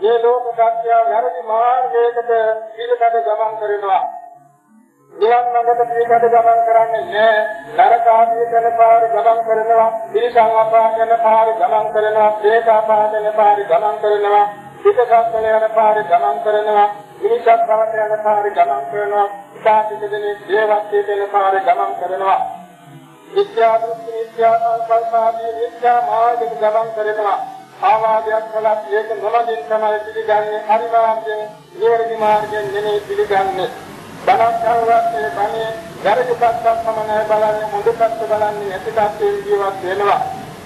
මේ ලෝක සත්‍ය වැරදි මාර්ගයකට පිළිකඩ ගමන් කරනවා. නිවන් මඟට පිළිකඩ ගමන් කරන්නේ නැහැ. නරක ආදී කරන පාර ගමන් කරනවා. පිරිසං අපාය කරන පාර ගමන් කරනවා. ප්‍රේතාපාය කරන පාර ගමන් කරනවා. පිටසක්වල යන පාරේ ගමන් කරනවා මිනිසක් භවට යන පාරේ ගමන් කරනවා. ඉතාලිකදෙනේ දේවත්වයට යන පාරේ ගමන් කරනවා. විද්‍යා දෘෂ්ටි විද්‍යා සංකල්පාදී විද්‍යා මාර්ගයට ගමන් කරනවා. ආවාදයක් කළත් ඒක නොමදින් තමයි පිළිගන්නේ. හරි මාර්ගයෙන් නිවැරදි මාර්ගයෙන් නෙමෙයි පිළිගන්නේ. බණක් අහුවත් ඒ බණේ වැරදි පැත්තක් පමණයි බලන්නේ මුදු පැත්ත බලන්නේ නැති පැත්තෙන් ජීවත් වෙනවා.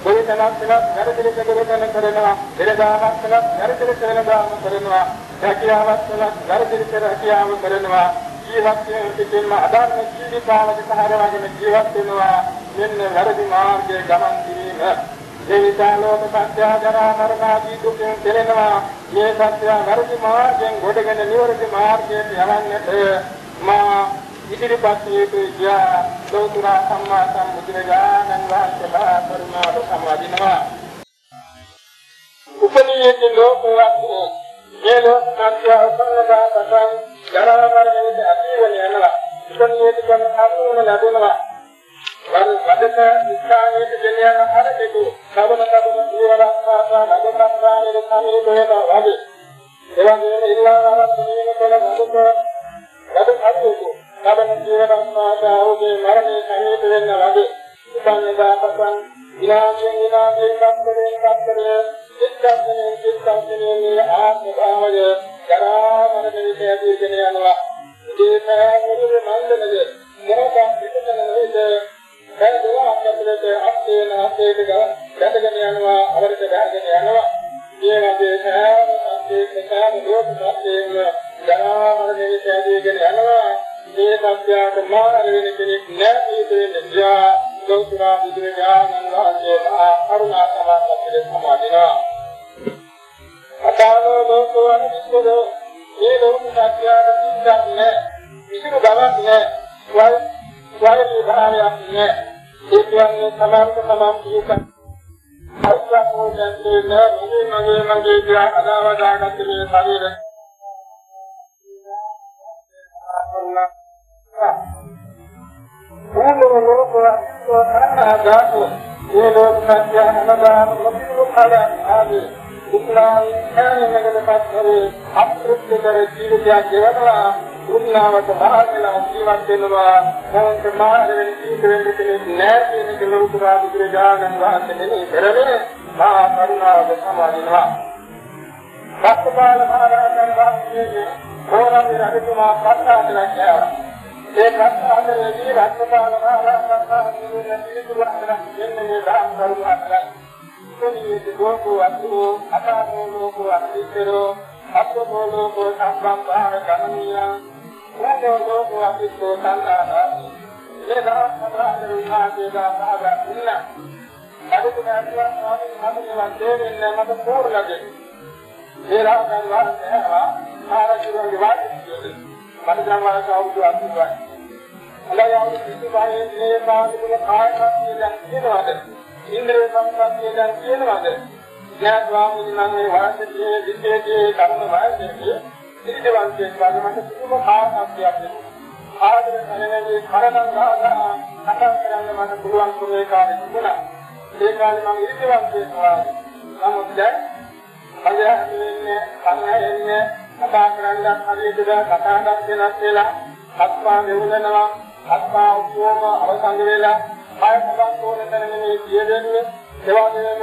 කොයිතනක් වෙනත් වැරදිලක දෙවතන කරනවා. පෙරදාමක් වෙනත් වැරදිලක වෙනදාම කරනවා. රැකියාවක් වෙනත් වැරදිලක රැකියාව කරනවා. ජීවත් වෙන පිටින්ම අදාළ ජීවිතාවක සහරවගෙන ජීවත් වෙනවා. මෙන්න වැරදි මාර්ගයේ ගමන් කිරීම. ඒ නිසා ලෝක සත්‍ය ජරා මරණ ආදී දුකෙන් පෙළෙනවා මේ සත්‍ය වැරදි මාර්ගයෙන් ගොඩගෙන නිවැරදි මාර්ගයට යවන්නට මා ඉදිරිපත් යුතු යා ලෝතර සම්මා සම්බුදුරජාණන් වහන්සේලා කරුණාව සමාදිනවා. උපනීයති ලෝකවත් මේ ලෝක සත්‍ය උපන්නදා පටන් ජරා මරණයට අතීවන යනවා උපනීයති කරන කරුණ ලැබෙනවා වන් වදක ඉස්හාමයේ දෙනියන හරකෙතු සබන සබන ජීවරක්ෂා නගරක්ෂායේ සමීපේත වගේ එවැගේම ඉල්ලාවරක් නිවන කළ වදක වද කරුණු ලබන ජීවනස්මාදාවගේ මරණය සමීප වෙන්න වගේ උපන්නදාපසන් විනාශයෙන් විනාශයෙන් කප්පරේ කප්පරේ චිත්තයෙන් චිත්තයෙන් මේ ආත්ම භාවය ජරා මරණ විෂය ඇතිගෙන යනවා. ඒකේ මන්දනද මොකක් පිටතන වේද බැලුව අත්‍යන්තයට අත්ේන අත්ේට ගැටගෙන katya nada lokiru khala adi උත්ලායි ඥානයකට පත්කරේ අපෘත්‍ය කර ජීවිතය ගෙවනවා උන්නාවට බාහිරලා ජීවත් වෙනවා මොන්ට මාර්ගෙන් ජීවිත වෙන්න කෙනෙක් නැහැ කියන කෙලුතුරා බුදුරජාණන් වහන්සේ දෙනේ පෙරනේ මහා කරුණාව සමාදිනවා සත්පාල මහරහතන් වහන්සේගේ කෝරම් රජතුමා කතා කරලා ඒ ප්‍රශ්නාවේදී රත්නපාල මහරහතන් වහන්සේ පිළිතුරු අතර දෙන්නේ මේ දහම් කරුණු අතර කුණීති ගෝකෝ අතුෝ අතාමෝ ලෝකෝ අතිතරෝ අත්මෝ ලෝකෝ සම්බම් බාහ කමනිය කුණෝ ලෝකෝ අතිත්තෝ සංඝාරා මේ දහම් සතරේ විභාගයේ දාහගා ඉන්න අදුකුණාතුන් ස්වාමීන් වහන්සේ දෙන්නේ මට පෝරලගේ ඒ රහතන් වහන්සේ ආරජුගේ වාදිකයෝද මට නම් වාස අවුරුදු 80යි. අලයි අවුරුදු 35 මේ පාදිකේ කායකත්වය දැන් කියනවාද? ඉන්ද්‍රිය සංකප්පය දැන් කියනවාද? ඥාන ස්වාමීන් වහන්සේ වාසයේ විශේෂයේ කර්ම වාසයේ ඉරිදවන්තයෙන් වගමට සුදුම කායකත්වයක් දෙනවා. ආදර කරන්නේ කරණම් රාගා කතා කරන්න මට පුළුවන් කුමේ කාලේ තිබුණා. ඒ කාලේ මම ඉරිදවන්තයෙන් වාසය. නමුත් දැන් අය වෙන්නේ කන්නේ කතා කරන්නත් හරියටද කතාවක් වෙනස් වෙලා අත්මා මෙවුනනවා අත්මා ඔක්කොම අවසන් වෙලා ආය මොකක් ඕන තරමේ කියදෙන්නේ ඒවාගේම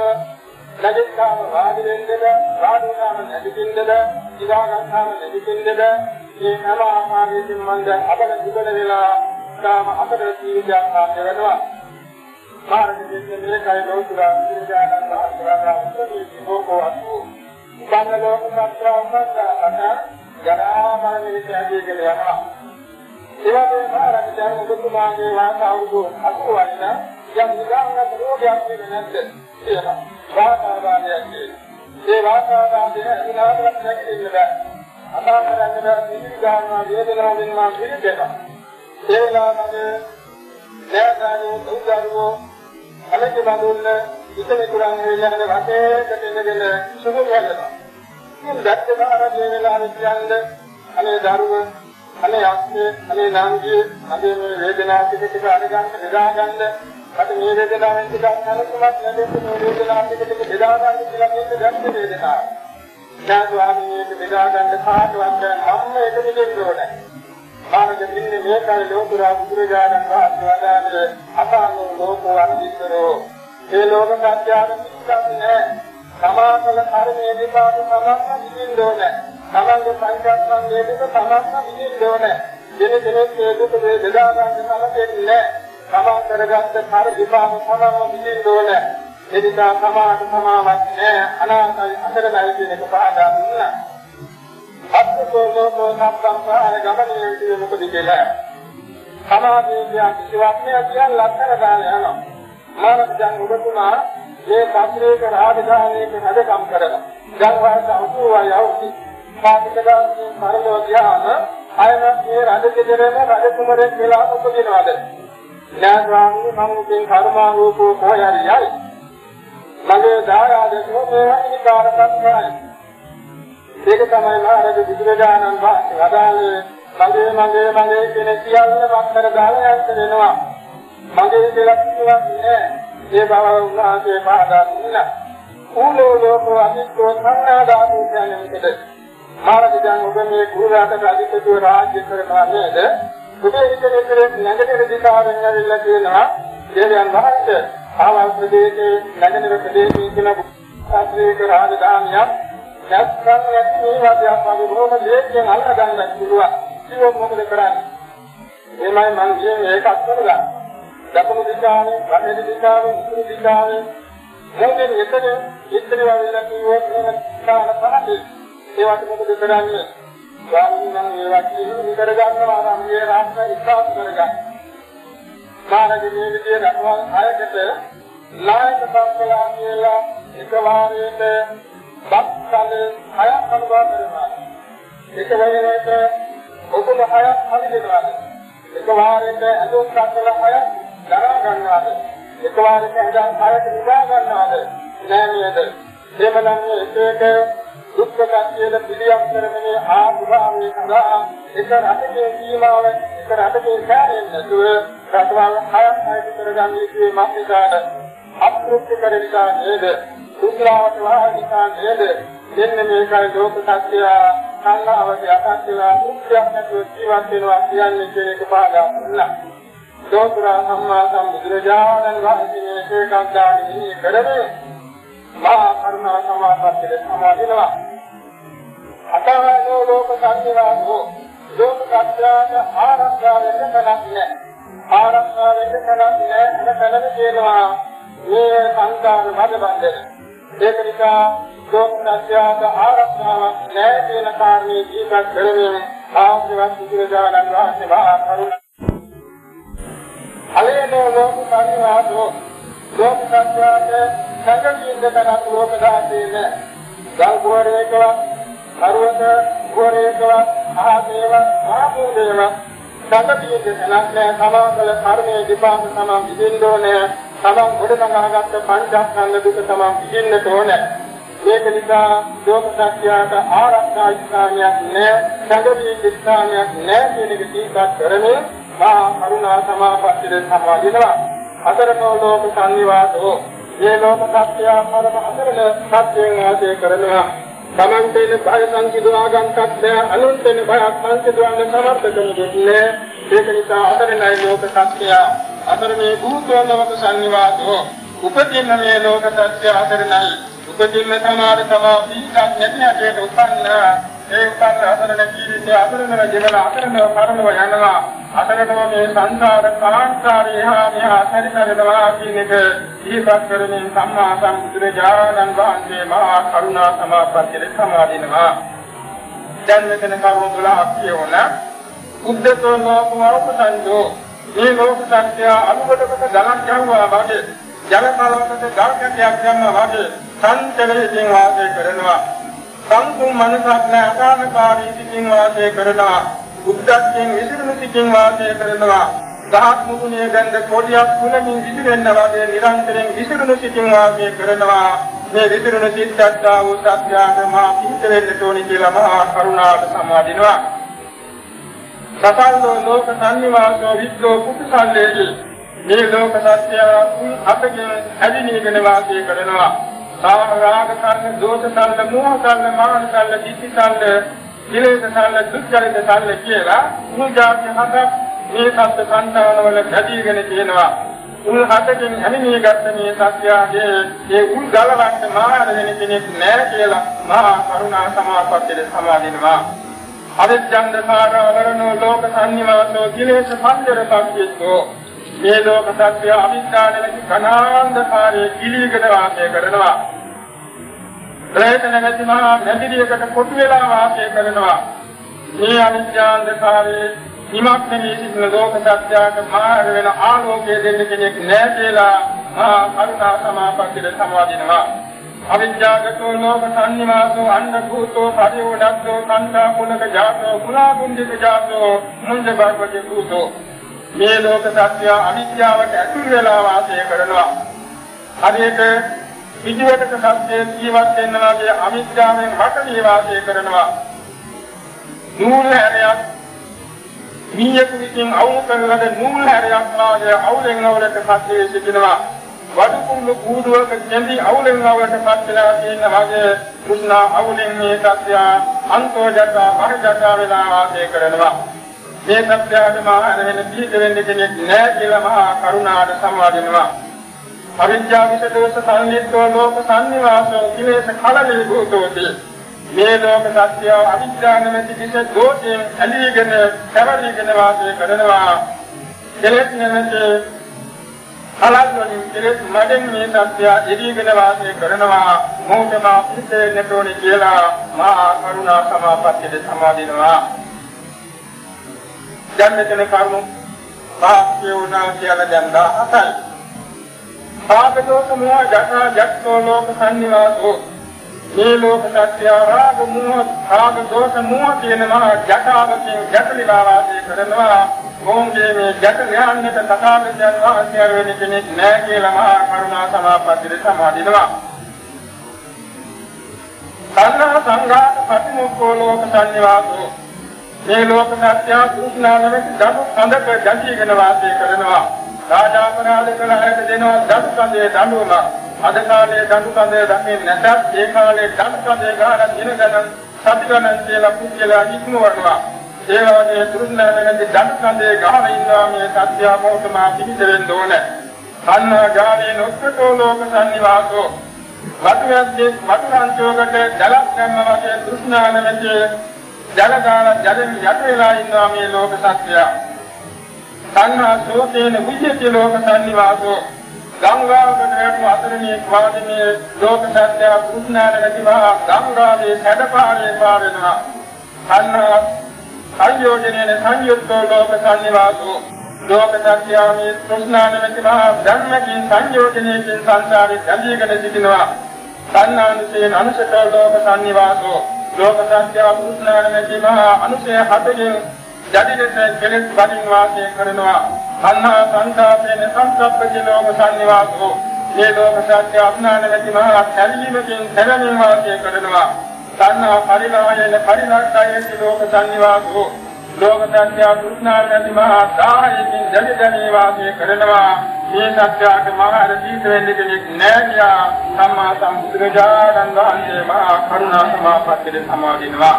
නැගිට්ටාම වාඩි වෙන්නද වාඩි වුණාම නැගිටින්නද ඉඳා ගන්නාම නැගිටින්නද මේ හැම ආකාරයකින් මන්ද අපල දුබල වෙලා තාම අපල ජීවිතයක් ආරම්භ වෙනවා මාර්ග දෙන්නේ මේකයි ලෝතුරා විද්‍යානන් වහන්සේලා උත්තරීය බොකෝ අතු බංගලෝක සත්‍යවන්ත ජරා මරණයට ඇදගෙන යනවා. ඒ වගේම මහරජාණන් ඔබතුමාගේ වාස අවුරුදු 80 වන යම් නිදානගත රෝගයක් වෙන්නේ නැද්ද කියලා. වාතාවරණයක් ඒ වාතාවරණය විනාශයක් නැතිවෙන්න බෑ. අතා කරන්නේ බෑ නිදි ගන්නවා වේදනාවෙන් මා පිළිදෙනවා. ඒ වෙලාවගේ නෑදානෝ උදාරෝ අලක බඳුන්න ඉතල කුරන් වෙලන්නේ වටේට දෙන්නගෙන සුදු වෙනවා. ඉතින් දැක්ක ආරම්භය වෙලාවෙ කියන්නේ අනේ දරුව අනේ අක්ෂේ අනේ නාංගිය අනේ මේ වේදනාව ටික ටික අරගන්න බෙදා ගන්න මට මේ වේදනාවෙන් ටිකක් නැලතුමක් නැදෙන්න මේ වේදනාව ටික ටික බෙදා ගන්න කියලා මේක දැක්ක වේදනාව. දැන් ස්වාමීන් බෙදා ගන්න කාටවත් අම්ම එක දෙන්න ඕනේ. මානක දින්නේ මේකයි ලෝකුරා බුදුරජාණන් වහන්සේ වදාළේ අපානෝ ලෝකෝ අනිතරෝ ඒ ලෝක සත්‍යයෙන් පිටන්නේ සමාකල කර්මයේ විපාක සමස්ත විඳින්න ඕනේ. තමන්ගේ පංචස්කන්ධයේ දුක සමස්ත විඳින්න ඕනේ. දින දිනෙක මේ දුක බෙදා ගන්න සමතෙන්නේ තමන් කරගත්ත කර විපාක සමම විඳින්න ඕනේ. එනිසා සමාත සමාවක් නෑ අනාතයි අතරයි කියන එක පහදා දුන්නා. අත්කෝ ලෝකෝ සම්ප්‍රාය ගමනේ විදිය මොකද කියලා. සමාධිය කියන කිසිවක් නෑ කියන ලක්ෂණ දාන යනවා. මානව ජන් ඔබතුමා මේ සම්ප්‍රේක රාජධානියක වැඩකම් කරන ගංගාවට අවුවා යවති පාටිකදාන්නේ මරණෝ ධ්‍යාන අයන මේ රජකෙදරම රජකුමරෙක් වෙලා උපදිනවද ඥානවාමී මමුකින් කර්මාරූපෝ කොහයරි යයි මගේ දායාදකෝ මේ අනිකාරකත්වයි ඒක තමයි මහරජ බුදුරජාණන් වහන්සේ වදාළේ මගේ මගේ මගේ කියන සියල්ල වත්තර දාලා යන්න වෙනවා මගේ කියලා කිව්වක් නෑ ඒ බව උන්වහන්සේ පහදා දුන්නා. ඌලෝ ලෝකෝ අනිත්‍ය සංනාදාතු කියන්නේ මොකද? මහරජාණන් ඔබ මේ කුරුරාට අධිපතිව රාජ්‍ය කරනවා නේද? ඔබේ ඉතින් ඉතින් නැගිටින දිශාවෙන් ඇවිල්ලා කියනවා දේවයන් වහන්සේ ආවල් ප්‍රදේශයේ නැගෙනහිර ප්‍රදේශයේ ඉන්න ශාස්ත්‍රීය රාජධානියක් නැත්නම් නැති වාදයක් වගේ බොහොම ලේසියෙන් අල්ලගන්න පුළුවන්. ඒක මොකද කරන්නේ? එමය මං කියන්නේ ඒකත් කරගන්න. දකුණු දිශාවේ, වඩේ දිශාවේ, උතුරු දිශාවේ මොකද එතන ඉතිරි වල කිව්වොත් එහෙම කාන පහදී ඒවට මොකද කරන්නේ? ස්වාමීන් වහන්සේ ඒවා කිව්ව කරගන්නවා නම් මේ රාත්‍රී ඉස්හාත් කරගන්න. මානගේ මේ විදිහේ රටවල් හයකට නායක සම්පලා කියලා එක වාරයකට බක්කල හයක් අනුභව කරනවා. එක වේලකට ඔකුල හයක් හරිනවා. එක වාරයකට අඳුම් කන්දල හයක් දරා ගන්නවාද? එක වාරයකට හදන් හයක් නිදා ගන්නවාද? නෑ නේද? එහෙමනම් එක එක දුක්ඛ කච්චේල පිළියම් කරමිනේ ආභාවයේ සඳහා එක රටේ සීමාව එක රටේ කාර්යයෙන් නැතුව රටවල් හයක් හයක් කරගන්න ඉතිේ මාත්‍රිකාට අපෘත්‍ය කරනිකා නේද? සුත්‍රාවට වාහිකා නේද? දෙන්න මේකයි ලෝක සත්‍යය සංඝාවක යටත්ලා මුක්තියක් නැතුව ජීවත් වෙනවා කියන්නේ කියන එක පාදා දුන්නා. දෝතුරා සම්මා සම්බුදුරජාණන් වහන්සේ මේකක් දාන්නේ කරන්නේ මහා කරුණා සමාපත්තිය සමාදිනවා. අතවනෝ ලෝක සංඝවාදෝ ලෝක සත්‍යයට ආරක්ෂා වෙන්න කලක් නැහැ. ආරක්ෂා වෙන්න කලක් නැහැ. අර කලන කියනවා මේ සංකාර මද බන්දන. ඒක නිසා ලෝක සත්‍යයට ආරක්ෂාවක් නැහැ කියන කාරණේ ජීවත් කරමින් ආශ්‍රවත් බුදුරජාණන් වහන්සේ මහා කරුණ. අලේනෝ ලෝක පරිවාදෝ ලෝක සත්‍යයට සංගතියෙන්ද කරත් ලෝක දාතේන ගල්ගෝරේකවත් පර්වත ගෝරේකවත් ආදේව ආභූදේව සංගතියෙන්ද නැත්නම් සමාකල කර්මයේ විපාක තමන් විඳින්න ඕනේ. තමන් ගොඩ නගාගත්ත පංචස්කන්ධ දුක තමන් විඳින්නට ඕනේ. ඒක නිසා ලෝක සත්‍යයට ආරක්ෂා ස්ථානයක් නැහැ සංගතියේ ස්ථානයක් නැහැ කියන එක තීකත් කරමින් මහා කරුණා සමාපත්තිය සමාදිනවා. අතරතෝ ලෝක සංනිවාසෝ. මේ ලෝක සත්‍ය ආකාරව අතරල සත්‍යයෙන් වාසය කරනවා. තමන්ටේන භය සංසිඳවා ගන්නත් බෑ අනුන්ටේන භයක් සංසිඳවන්න සමර්ථකම දෙන්නේ. ඒක නිසා අතරනයි ලෝක සත්‍ය අතර මේ භූතවලවක සංනිවාසෝ. උපදින්න මේ ලෝක සත්‍ය අතරනයි උපදින්න සමාර තමා පිටක් නැති හැටියට උත්පන්න ඒ උත්පන්න අතරන ජීවිතය අතරන ජීවන අතරන කර්මව යනවා. අතරටම මේ සංසාර කාන්තාරේ හා මෙහා පරිසරදවා කියන එක දීපත් කරමින් සම්මා සම්බුදුරජාණන් වහන්සේ මහා කරුණා සමාපත්තිය සමාදිනවා. දැන් මෙතන කරුණු 12ක් කියවන උද්දතෝ ලෝකවරපතන්දෝ මේ ලෝක සත්‍ය අනුබදකට ගලක් යවුවා වගේ ජල කලකට ගල්කටයක් යනවා වගේ සංචලයෙන් වාසය කරනවා. සංකුම් මනසක් නැ අකාමකාරී සිතින් වාසය කරනවා. බුද්ධත්වයෙන් විසිරුණු සිතින් වාසය කරනවා. දහස් මුතුනේ ගන්ධ කොඩියක් කුලමින් විසිරෙන්න වගේ නිරන්තරයෙන් විසිරුණු සිතින් වාසය කරනවා. මේ විසිරුණු සිත්ත්‍ත්ත වූ සත්‍යාගමා පිට වෙන්න ඕනි කියලා මහා කරුණාවට සමාදිනවා සතල්ලෝ ලෝක සංනිවාසෝ විද්දෝ කුසල්ලේහි. මේ ලෝක සත්‍ය අපගේ ඇදිනීගෙන වාසය කරනවා. කාම රාග කර්ම දෝෂ කර්ම මෝහ කර්ම මාන කර්ම ditthi කර්ම විරේත කර්ම දුක්ඛරිත කර්ම කියලා මුජාති හතක් මේ සත්‍ය සංතානවල ගැටීගෙන තියෙනවා. උල් හතකින් ඇනිමී ගත්ත මේ සත්‍යයේ ඒ උල් ගලවන්න මාන වෙන කෙනෙක් නැහැ කියලා මහා කරුණා සමාපත්තියේ සමාදිනවා. අවිජ්ජන්දකාර අවරණෝ ලෝක සංනිවාසෝ කිලේශ පංජර පක්ඛේතෝ මේ ලෝක සත්‍ය අවිද්‍යාවෙන් ඝනාන්ධකාරයේ කිලීගෙන වාසය කරනවා. ප්‍රේතන නැති මහා නැදිරියකට කොටු වෙලා වාසය කරනවා. මේ අවිද්‍යාන්ධකාරයේ නිමක් නෙමේ සිටින ලෝක සත්‍යයට මාර්ග වෙන ආලෝකය දෙන්න කෙනෙක් නැහැ කියලා මහා කරුණා සමාපත්තිය සමාදිනවා. අවිද්‍යාවකෝ ලෝක සංනිවාසෝ අන්න භූතෝ පරිවඩත්තෝ කන්දා කුලක ජාතෝ කුලාගුණ්ඩික ජාතෝ මුංජ බර්ගජ භූතෝ. මේ ලෝක සත්‍ය අවිද්‍යාවට ඇතුල් වෙලා වාසය කරනවා. හරියට විජිවටක සත්‍ය ජීවත් වෙනවා වගේ අවිද්‍යාවෙන් හටලී වාසය කරනවා. නූල් හැරයක් මීයක විසින් අවු කරන නූල් හැරයක් වාගේ අවුලෙන් අවුලට සත්‍යයේ සිටිනවා. වඩුකුළු කූඩුවක කැඳි අවුලෙන් අවුලට පත් වෙලා තියෙන වගේ කුෂ්ණා අවුලෙන් මේ සත්‍ය අන්තෝජත පරිජත වෙලා වාසය කරනවා. මේ සත්‍යයට මහා වෙන පිළිද වෙන්න කෙනෙක් නැහැ කියලා මහා කරුණාවට සම්වාදිනවා අවිද්‍යාව විස දෝෂ සංනිත්ව ලෝක සංනිවාසෝ කිලේශ කලලී භූතෝති. මේ ලෝක සත්‍ය අවිද්‍යාව නැති කිස දෝෂයෙන් ඇලීගෙන පැවරීගෙන වාසය කරනවා. කෙලෙස් නැමැති කලල්වලින් කෙලෙස් මඩෙන් මේ සත්‍ය ඉරීගෙන වාසය කරනවා. මොහොතම පිටේ නැතෝනි කියලා මහා කරුණා සමාපත්තියේ සමාදිනවා. දැන් මෙතන කරුණු වාක්‍ය වුණා කියලා දැන් 17යි. පාපදෝෂ මොහ ජටා ජක්තෝ ලෝක සංනිවාසෝ මේ ලෝක සත්‍ය රාග මොහ රාග දෝෂ මොහ කියන මහා ජටාවකින් ජටලිලා වාසය කරනවා මොන්ගේ මේ ජට ඥානයට තථාගතයන් වහන්සේ වෙන කෙනෙක් නැහැ කියලා මහා කරුණා සමාපත්තිය සමාදිනවා. සංඝා සංඝාත පටිමුක්ඛෝ ලෝක සංනිවාසෝ මේ ලෝක සත්‍ය කුෂ්ණානමෙත් දඩු කඳක ජන්තිගෙන වාසය කරනවා. රාජාපරාධ කළ අයට දෙනවා දඩු කඳේ දඬුවම. අද කාලේ දඬු කඳේ දකින්නේ නැතත් ඒ කාලේ දඬු කඳේ ගහන දින ගණන් සති ගණන් කියලා පුද්ගලයා ඉක්මවනවා. ඒ වගේ කුෂ්ණානමෙත් දඬු කඳේ ගහන ඉන්නවා මේ සත්‍ය මොහොතම පිළිදෙන්න ඕනේ. කන්නා ගානේ නොක්කතෝ ලෝක සම්නිවාසෝ. වතුරක් වතුරන්චෝකට ජලක් ගන්න වගේ කුෂ්ණානමෙත් ජලගාන ජලෙන් යට වෙලා ඉන්නවා මේ ලෝක සත්‍යය. සංහා ශෝකේන විජ්ජති ලෝක සම්නිවාසෝ ගංගාවකට වැටු අතරමේ වාදිනේ ලෝක සත්‍ය කුස්නාන නැතිවා ගංගාවේ හැඩපාරේ පාරෙනවා. සංහා සංයෝජනේන සංයුක්තෝ ලෝක සම්නිවාසෝ ලෝක සත්‍යාමේ කුස්නාන නැතිවා ධර්මකින් සංයෝජනයෙන් සංසාරේ දැලීගෙන සිටිනවා. සංනානිසේන අනුසතෝ ලෝක සම්නිවාසෝ ලෝක සත්‍ය කුස්නාන නැතිවා අනුසය හතකින් යටිදෙස කෙලෙස් බලින් වාසය කරනවා. අන්හා සංසාපේන සංසප්පති ලෝක සංනිවාසෝ. මේ ලෝක සත්‍ය අඥාන නැති මහා සැලීමකින් සැලෙමින් වාසය කරනවා. සංහා පරිලායන පරිලක්ෂයති ලෝක සංනිවාසෝ. ලෝක සත්‍ය කෘෂ්ණාන නැති මහා සාහයකින් ජඩ ජනී වාසය කරනවා. මේ සත්‍යයට මහා රජීත වෙන්නේ කෙනෙක් නෑ කියා සම්මා සම්බුදුරජාණන් වහන්සේ මහා කරුණා සමාපත්තියේ සමාදිනවා.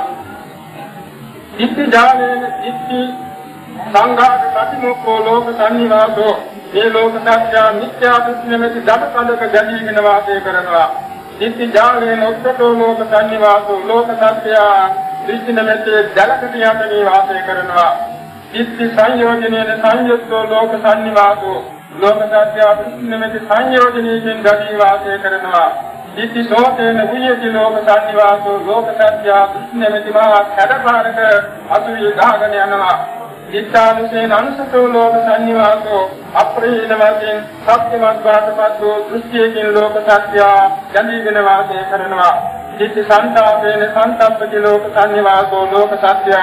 ඉති ඥානේන ඉති සංඝාත ප්‍රතිමුඛෝ ලෝක සංනිවාසෝ මේ ලෝක සත්‍ය මිත්‍යා දෘෂ්ටිනෙමෙති දඩකඩක ගැලීගෙන වාසය කරනවා. ඉති ඥානේන උත්තතෝ ලෝක සංනිවාසෝ ලෝක සත්‍ය දෘෂ්ටිනෙමෙති දලකට යටදී වාසය කරනවා. ඉති සංයෝජනේන සංයුක්තෝ ලෝක සංනිවාසෝ ලෝක සත්‍ය දෘෂ්ටිනෙමෙති සංයෝජනයෙන් ගැලී වාසය කරනවා. ඉති සෝතේන වියති ලෝක සංනිවාසෝ ලෝක සත්‍ය කෘෂ්ණෙමෙති මහා කඩපාරක අසුවිය ගහගෙන යනවා. ඉත්තානුසේන අනුසතෝ ලෝක සංනිවාසෝ අප්‍රේණ වශයෙන් සත්‍යමත් වාදපත්ෝ දෘෂ්ටියකින් ලෝක සත්‍ය යඳීගෙන වාසය කරනවා. ඉති සංතාපේන සංතප්පති ලෝක සංනිවාසෝ ලෝක සත්‍ය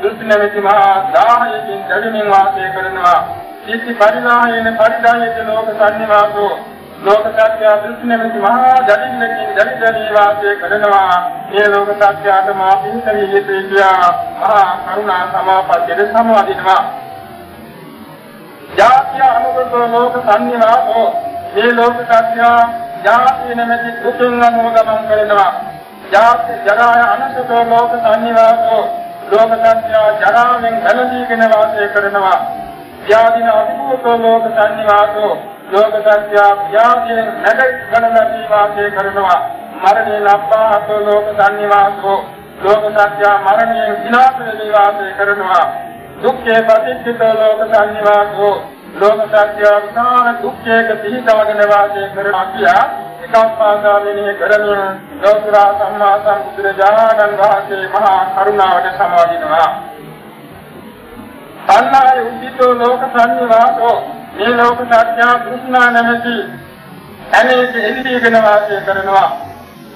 දෘෂ්ටිනෙමෙති මහා දාහයකින් දැඩමින් වාසය කරනවා. ඉති පරිණායන පරිදායක ලෝක සංනිවාසෝ ලෝක සත්‍ය දෘෂ්ටි නැමැති මහා ජටිලකින් ජටිලී වාසය කරනවා. මේ ලෝක සත්‍යයට මා පිහිටවී යුතුයි කියා මහා කරුණා සමාපත්තියට සමාදිනවා ජාතිය අනුගතෝ ලෝක සංනිවාසෝ මේ ලෝක සත්‍ය ජාතිය නැමැති දුකින් අනුගමන් කරනවා. ජාති ජරාය අනසතෝ ලෝක සංනිවාසෝ ලෝක සත්‍ය ජරාවෙන් වැළඳීගෙන වාසය කරනවා. ව්‍යාධින අභිභූතෝ ලෝක සංනිවාසෝ ලෝක සත්‍ය ව්‍යාධියෙන් නැග ගණනදී වාසය කරනවා. මරණය ලබ්බාහතෝ ලෝක සංනිවාසෝ. ලෝක සත්‍ය මරණයෙන් විනාශ වෙදී වාසය කරනවා. දුක්ඛේ පටිච්චිතෝ ලෝක සංනිවාසෝ. ලෝක සත්‍ය විනාන දුක්ඛේක පිහිටවගෙන වාසය කරනවා කියා එකපාදාවෙනේ කරමින් ලෝකරා සම්මා සම්බුදුරජාණන් වහන්සේ මහා කරුණාවට සමාදිනවා. සන්නාය උද්දිතෝ ලෝක සංනිවාසෝ. මේ ලෝක සත්‍ය කෘෂ්ණා නැමැති අනේක එළිදීගෙන වාසය කරනවා.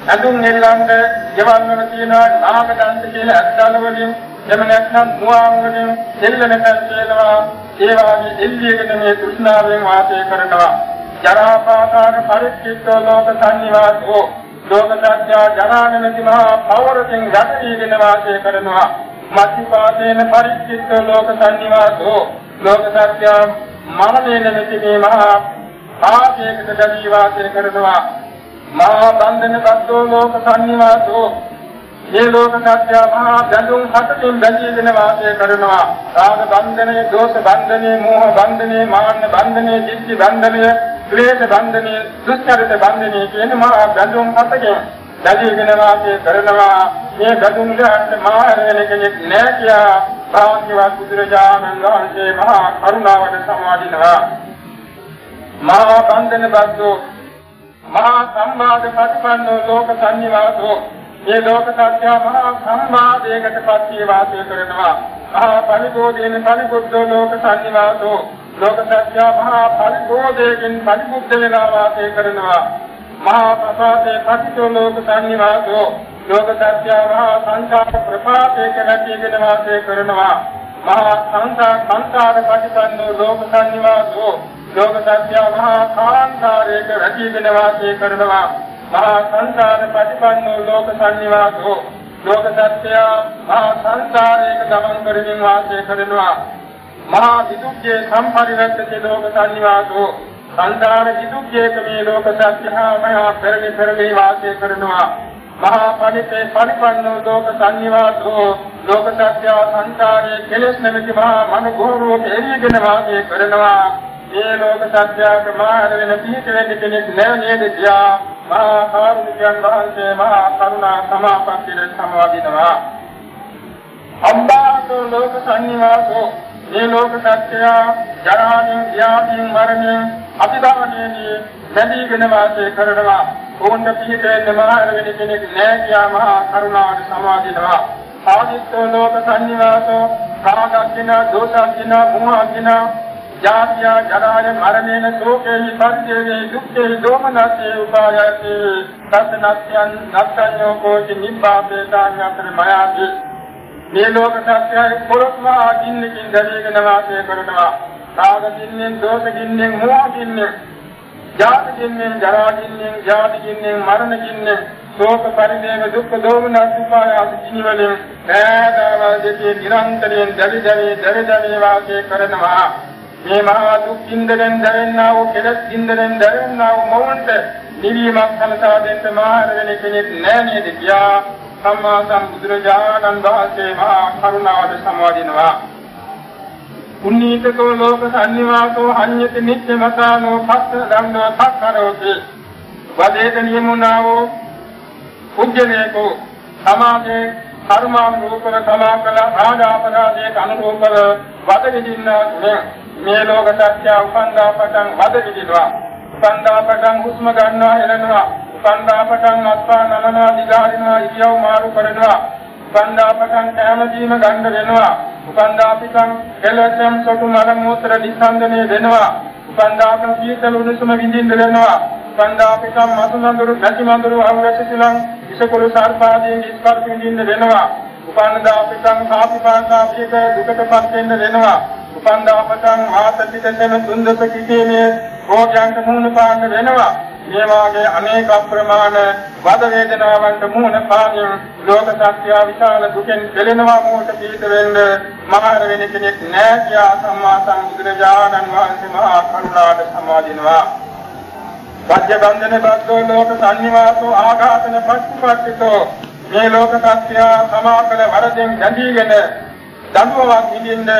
අඳුන් නෙල්ලන්ට ජවන් වල තියෙනවා නාග දන්ත කියලා අත්දල වලින් එම නැත්නම් මුවාන් වලින් දෙල්ලන කල්පේනවා ඒ වාගේ එළියකට මේ කෘෂ්ණාවෙන් වාසය කරනවා. ජරා පාතාන පරිච්ඡිත්තෝ ලෝක සංනිවාසෝ ලෝක සත්‍ය ජරා නැමැති මහා පවරකින් යටදීගෙන වාසය කරනවා. මත්පාදේන පරිච්ඡිත්ත ලෝක සංනිවාසෝ ලෝක සත්‍ය මරණය නැති මේ මහා පාපයකට දැවී වාසය කරනවා. මහා බන්ධන බද්දෝ ලෝක සංනිවාසෝ. මේ ලෝක සත්‍ය මහා බඳුන් හතකින් බැඳීගෙන වාසය කරනවා. රාග බන්ධනේ දෝෂ බන්ධනේ මෝහ බන්ධනේ මාන්න බන්ධනේ ditthi බන්ධනේ ක්ලේශ බන්ධනේ දුස්චරිත බන්ධනේ කියන මහා බඳුන් හතකින් බැඳීගෙන වාසය කරනවා මේ බඳුන් ගන්න මාරණ කෙනෙක් නෑ කියා භාග්‍යවත් බුදුරජාණන් වහන්සේ මහා කරුණාවට සමාදිනවා මහා බන්ධන බද්දෝ මහා සම්මාද ප්‍රතිපන්නෝ ලෝක සංනිවාසෝ මේ ලෝක සත්‍ය මහා සම්මාදයකට පත්‍ය වාසය කරනවා මහා පරිබෝධේන පරිබුද්ධෝ ලෝක සංනිවාසෝ ලෝක සත්‍ය මහා පරිබෝධයෙන් පරිබුද්ධ වෙලා වාසය කරනවා මහා ප්‍රසාදේ පතිතෝ ලෝක සංනිවාසෝ. ලෝක සත්‍ය මහා සංසාර ප්‍රපාතයක නැතිගෙන වාසය කරනවා. මහා සංසාර සංසාර පටිපන්නෝ ලෝක සංනිවාසෝ. ලෝක සත්‍ය මහා කාන්තාරයක රැකීගෙන වාසය කරනවා. මහා සංසාර පටිපන්නෝ ලෝක සංනිවාසෝ. ලෝක සත්‍ය මහා සංසාරයක ගමන් කරමින් වාසය කරනවා. මහා විදුක්ඛේ සම්පරිවර්තක ලෝක සංනිවාසෝ. සංසාර විදුක්ඛේක මේ ලෝක සත්‍ය මහා පෙරලි පෙරලි වාසය කරනවා. මහා පරිතේ පරිපන්නෝ ලෝක සංනිවාසෝ ලෝක සත්‍ය සංසාරයේ කෙලෙස් නැමැති මහා මනුගෝරෝ එළියගෙන වාසය කරනවා. මේ ලෝක සත්‍යයට මාන වෙන පිහිට වෙන්න කෙනෙක් නෑ නේද කියා මහා කරුණිකයන් වහන්සේ මහා කරුණා සමාපත්තියට සමවදිනවා. අම්බාතෝ ලෝක සංනිවාසෝ මේ ලෝක සත්‍යය ජරාවෙන් ව්‍යාධියෙන් මරණයෙන් අතිදාමණයේදී බැඳීගෙන වාසය කරනවා. ඕන්න පිහිටෙන්න මහර වෙන කෙනෙක් නෑ කියා මහා කරුණාවට සමාදිනවා. ආදිත්ත ලෝක සංනිවාසෝ රාගක්ඛින දෝෂක්ඛින මොහක්ඛින ජාතිය ජරාය මරණේන ශෝකේ පරිදේවේ දුක්ඛේ දෝමනස්සේ උපායති තත්නස්යන් නත්තඤ්ඤෝ කෝචි නිබ්බාපේ දාඤ්ඤතර මයාති මේ ලෝක සත්‍යයේ පොරොත්වා ආදින්නකින් දැරීගෙන වාසය කරනවා. රාග දින්නෙන් දෝෂ දින්නෙන් මෝහ දින්නෙන් ජාති දින්නෙන් ජරා දින්නෙන් ජාති දින්නෙන් මරණ දින්නෙන් ශෝක පරිදේව දුක්ඛ දෝමනස් උපාය ආදී දිනවලින් ඈදවල් දෙකේ නිරන්තරයෙන් දැවි දැවි දැවි දැවි වාසය කරනවා. මේ මහා දුක් ඉන්දරෙන් දැවෙන්නා වූ කෙලස් ඉන්දරෙන් දැවෙන්නා වූ මොවන්ට නිවීමක් සලසා දෙන්න මාර වෙන කෙනෙක් නෑ නේද කියා සම්මා සම්බුදුරජාණන් වහන්සේ මහා කරුණාවට සමාදිනවා උන්නීතකෝ ලෝක සම්නිවාසෝ හඤ්ඤති නිච්ච මතානෝ පස්ස ධම්මෝ සක්කරෝති වදේත නියමුනාවෝ පුජ්‍යනේකෝ සමාගේ කර්මානුරූපව සමා කළ ආදාපරාදයට අනුරූපව වද විදින්නා මේ ලෝක සත්‍ය උපන්දා පටන් වද විදිනවා උපන්දා පටන් හුස්ම ගන්නවා හෙලනවා උපන්දා පටන් අත්පා නමනවා දිගාරිනවා ඉරියව් මාරු කරනවා උපන්දා පටන් කැම දීම ගන්න වෙනවා උපන්දා පිටන් කෙලෙසම් සොටු මල මූත්‍ර නිසන්දනය වෙනවා උපන්දා පටන් සීතල උණුසුම විඳින්න වෙනවා උපන්දා පිටන් මතු නඳුරු නැති මඳුරු අවරසිතලං ඉසකොළු සර්පාදීන් ස්පර්ශ විඳින්න වෙනවා උපන්දා පිටන් සාපිපාසාපික දුකටපත් වෙන්න වෙනවා උපන්දාපතං ආතතිතෙන දුන්දස කිතේනේ රෝගයන්ට මුහුණ පාන්න වෙනවා මේ වාගේ අනේක ප්‍රමාණ වද වේදනාවන්ට මුහුණ පාමින් ලෝක සත්‍ය විශාල දුකෙන් පෙළෙනවා මොහොත පිළිත වෙන්න මහර වෙන කෙනෙක් නෑ කියා සම්මා සම්බුදුරජාණන් වහන්සේ මහා කරුණාවට සමාදිනවා වජ්‍ය බන්ධන බද්දෝ ලෝක සංනිවාසෝ ආඝාතන පච්චපට්ඨිතෝ මේ ලෝක සත්‍ය සමාකල වරදෙන් ගැඳීගෙන දඬුවමක් විඳින්න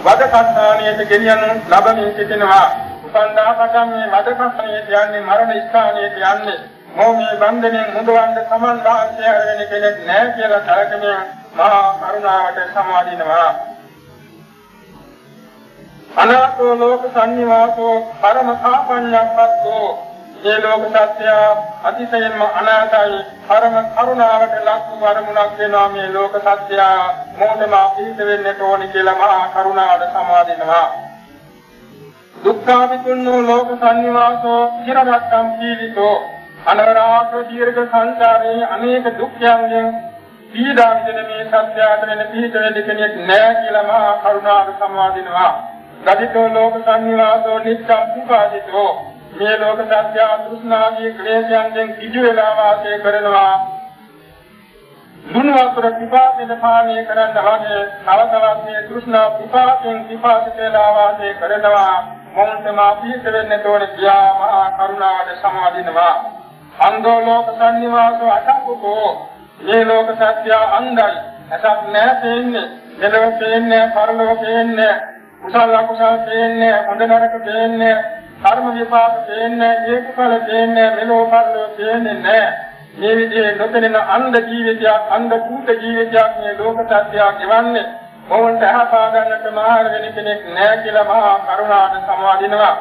වදකස්ථානයට ගෙනියනු ලබමින් සිටිනවා. උපන්දාපටන් මේ වදකස්ථානයට යන්නේ මරණ ස්ථානයට යන්නේ. මොහොමේ බන්ධනෙන් මුදවන්න සමන් වාසය වෙන කෙනෙක් නැහැ කියලා සැලකෙමින් මහා කරුණාවට සමාදිනවා. අනාත්ම ලෝක සංනිවාසෝ පරම කාපඤ්ඤප්පත්තෝ මේ ලෝක සත්‍ය අතිශයින්ම අනාතයි පරම කරුණාවට ලක් වරමුණක් වෙනවා මේ ලෝක සත්‍ය මොහොතම පිහිට වෙන්නට ඕනි කියලා මහා කරුණාවට සමාදිනවා දුක්ඛාවිතුන්නෝ ලෝක සංනිවාසෝ චිරවත්තම් පීලිතෝ අනවරාග දීර්ඝ සංසාරේ අනේක දුක්ඛයන්ගෙන් පීඩා විඳින මේ සත්‍යයට වෙන පිහිට වෙන්න කෙනෙක් නැහැ කියලා මහා කරුණාවට සමාදිනවා. ගදිතෝ ලෝක සංනිවාසෝ නිච්ඡම් උපාදිතෝ. මේ ලෝක සත්‍ය තෘෂ්ණාදී ක්ලේශයන්ගෙන් කිජු වෙලා වාසය කරනවා. දුන වතුර පිපාසෙන් පානය කරන්න හොනේ තව තවත් මේ තෘෂ්ණා පිපාසෙන් පිපාසිත වෙලා වාසය කරනවා. මොන්තම අපිට වෙන්න තෝර කියා මහා කරුණාවට සමාදිනවා. අන්දෝ ලෝක සංනිවාසෝ අසංකෝ මේ ලෝක සත්‍ය අන්දයි අසක් නැහැ තේන්නේ මෙලොව තේන්නේ පරලොව තේන්නේ කුසල අකුසල තේන්නේ හොඳ නරක තේන්නේ කර්ම විපාක තේන්නේ ඒකඵල තේන්නේ මෙලෝ පරලෝ තේන්නේ නැහැ. මේ විදිහේ නොතෙන අන්ධ ජීවිතයක් අන්ධ කූට ජීවිතයක් මේ ලෝක සත්‍යයක් ගෙවන්නේ. මොවන්ට අහපා ගන්නට මාර වෙන කෙනෙක් නැහැ කියලා මහා කරුණාට සමාදිනවා.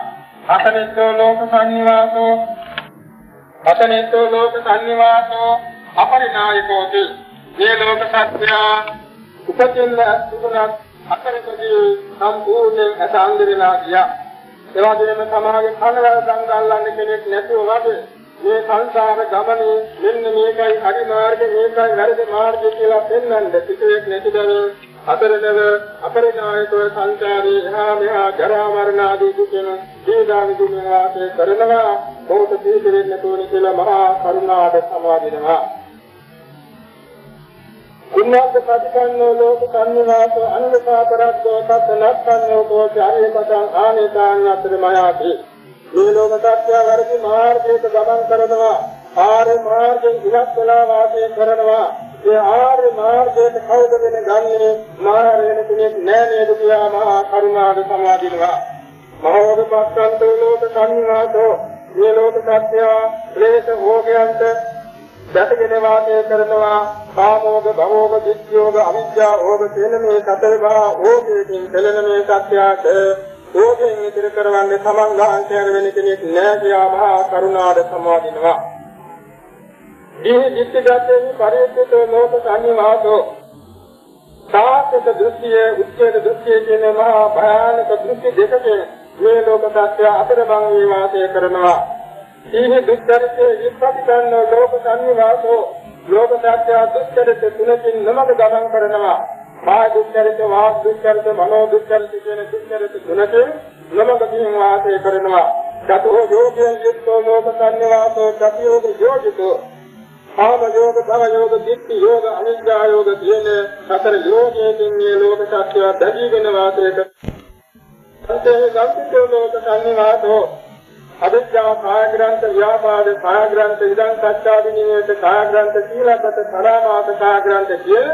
අතනෙත්තෝ ලෝක සංනිවාසෝ අතනෙත්තෝ ලෝක සංනිවාසෝ අපරිණායකෝති මේ ලෝක සත්‍ය උපතින්න සුදුනක් අතරකදී සම්පූර්ණයෙන් අසංගරලා ගියා. ඒ වගේම සමාජයේ කනවල සංගල්ලන්නේ කෙනෙක් නැතුව වගේ මේ සංසාර ගමනේ මෙන්න මේකයි හරි මාර්ගය මේකයි වැරදි මාර්ගය කියලා පෙන්වන්න පිටුවෙක් නැතිදව අතරදව අපරිණායකව සංසාරේ එහා මෙහා ජරා මරණ ආදී දුකෙන දීදාවි දුක වාසය කරනවා. බෞද්ධ පිළිදෙන්න තෝරි කියලා මහා කරුණාවට සමාදිනවා. කුණාද ප්‍රතිපන්නෝ ලෝක කන්නිවාසෝ අනුසාපරද්දෝ තත්නත්තන්නෝ කෝචාරේ පතං ආනේතාන් අතර මයාති මේ ලෝක සත්‍ය වර්ගි මාර්ගයක ගමන් කරනවා. ආර්ය මාර්ගයෙන් ඉවත් වෙලා වාසය කරනවා. ඒ ආර්ය මාර්ගයට කවුද වෙන ගන්නේ? මාර වෙන කෙනෙක් නෑ නේද කියලා මහා කරුණාව සමාදිනවා. මහෝපපත්තන්තෝ ලෝක කන්නිවාසෝ මේ ලෝක සත්‍ය ක්ලේශ භෝගයන්ට දැකගෙන වාසය කරනවා. කාමෝග භවෝග දිට්ඨියෝග අවිද්‍යා ඕග කියන මේ සතරවා ඕකයෙන් දෙලන මේ සත්‍යයට ඕකෙන් ඉදිර කරවන්නේ තමන් ගාන්තයර වෙන කෙනෙක් නෑ කියා මහා කරුණාද සමාදිනවා. දී දිට්ඨිගතේ පරිත්‍ත ලෝක සංනිවාසෝ සාහිත දෘෂ්ටිය උච්ඡේද දෘෂ්ටිය කියන මහා භයානක දෘෂ්ටි දෙකකින් මේ ලෝක සත්‍ය අතරමං වී වාසය කරනවා. සීහ දුක්ඛරිතේ විපටිකන්න ලෝක සංනිවාසෝ ලෝක සත්‍ය දුක්ඛරිත තුනකින් නමක ගමන් කරනවා. කාය දුක්ඛරිත වාක් දුක්ඛරිත මනෝ දුක්ඛරිත කියන දුක්ඛරිත තුනකින් නමක දින් වාසය කරනවා. චතුෝ යෝගයෙන් යුක්තෝ ලෝක සංනිවාසෝ චතුයෝග යෝගිතෝ කාම යෝග, භව යෝග, ditthi යෝග, අනිත්‍ය යෝග කියන සතර යෝගයෙන් මේ ලෝක සත්‍ය දැදීගෙන වාසය කරනවා. අන්තේ ගම්පිතෝ ලෝක සංනිවාසෝ අවිද්‍යා කාය ග්‍රන්ථ ව්‍යාපාද කාය ග්‍රන්ථ ඉදං සත්‍යාදිනේත කාය ග්‍රන්ථ සීලපත සලාමාත කාය ග්‍රන්ථ කිය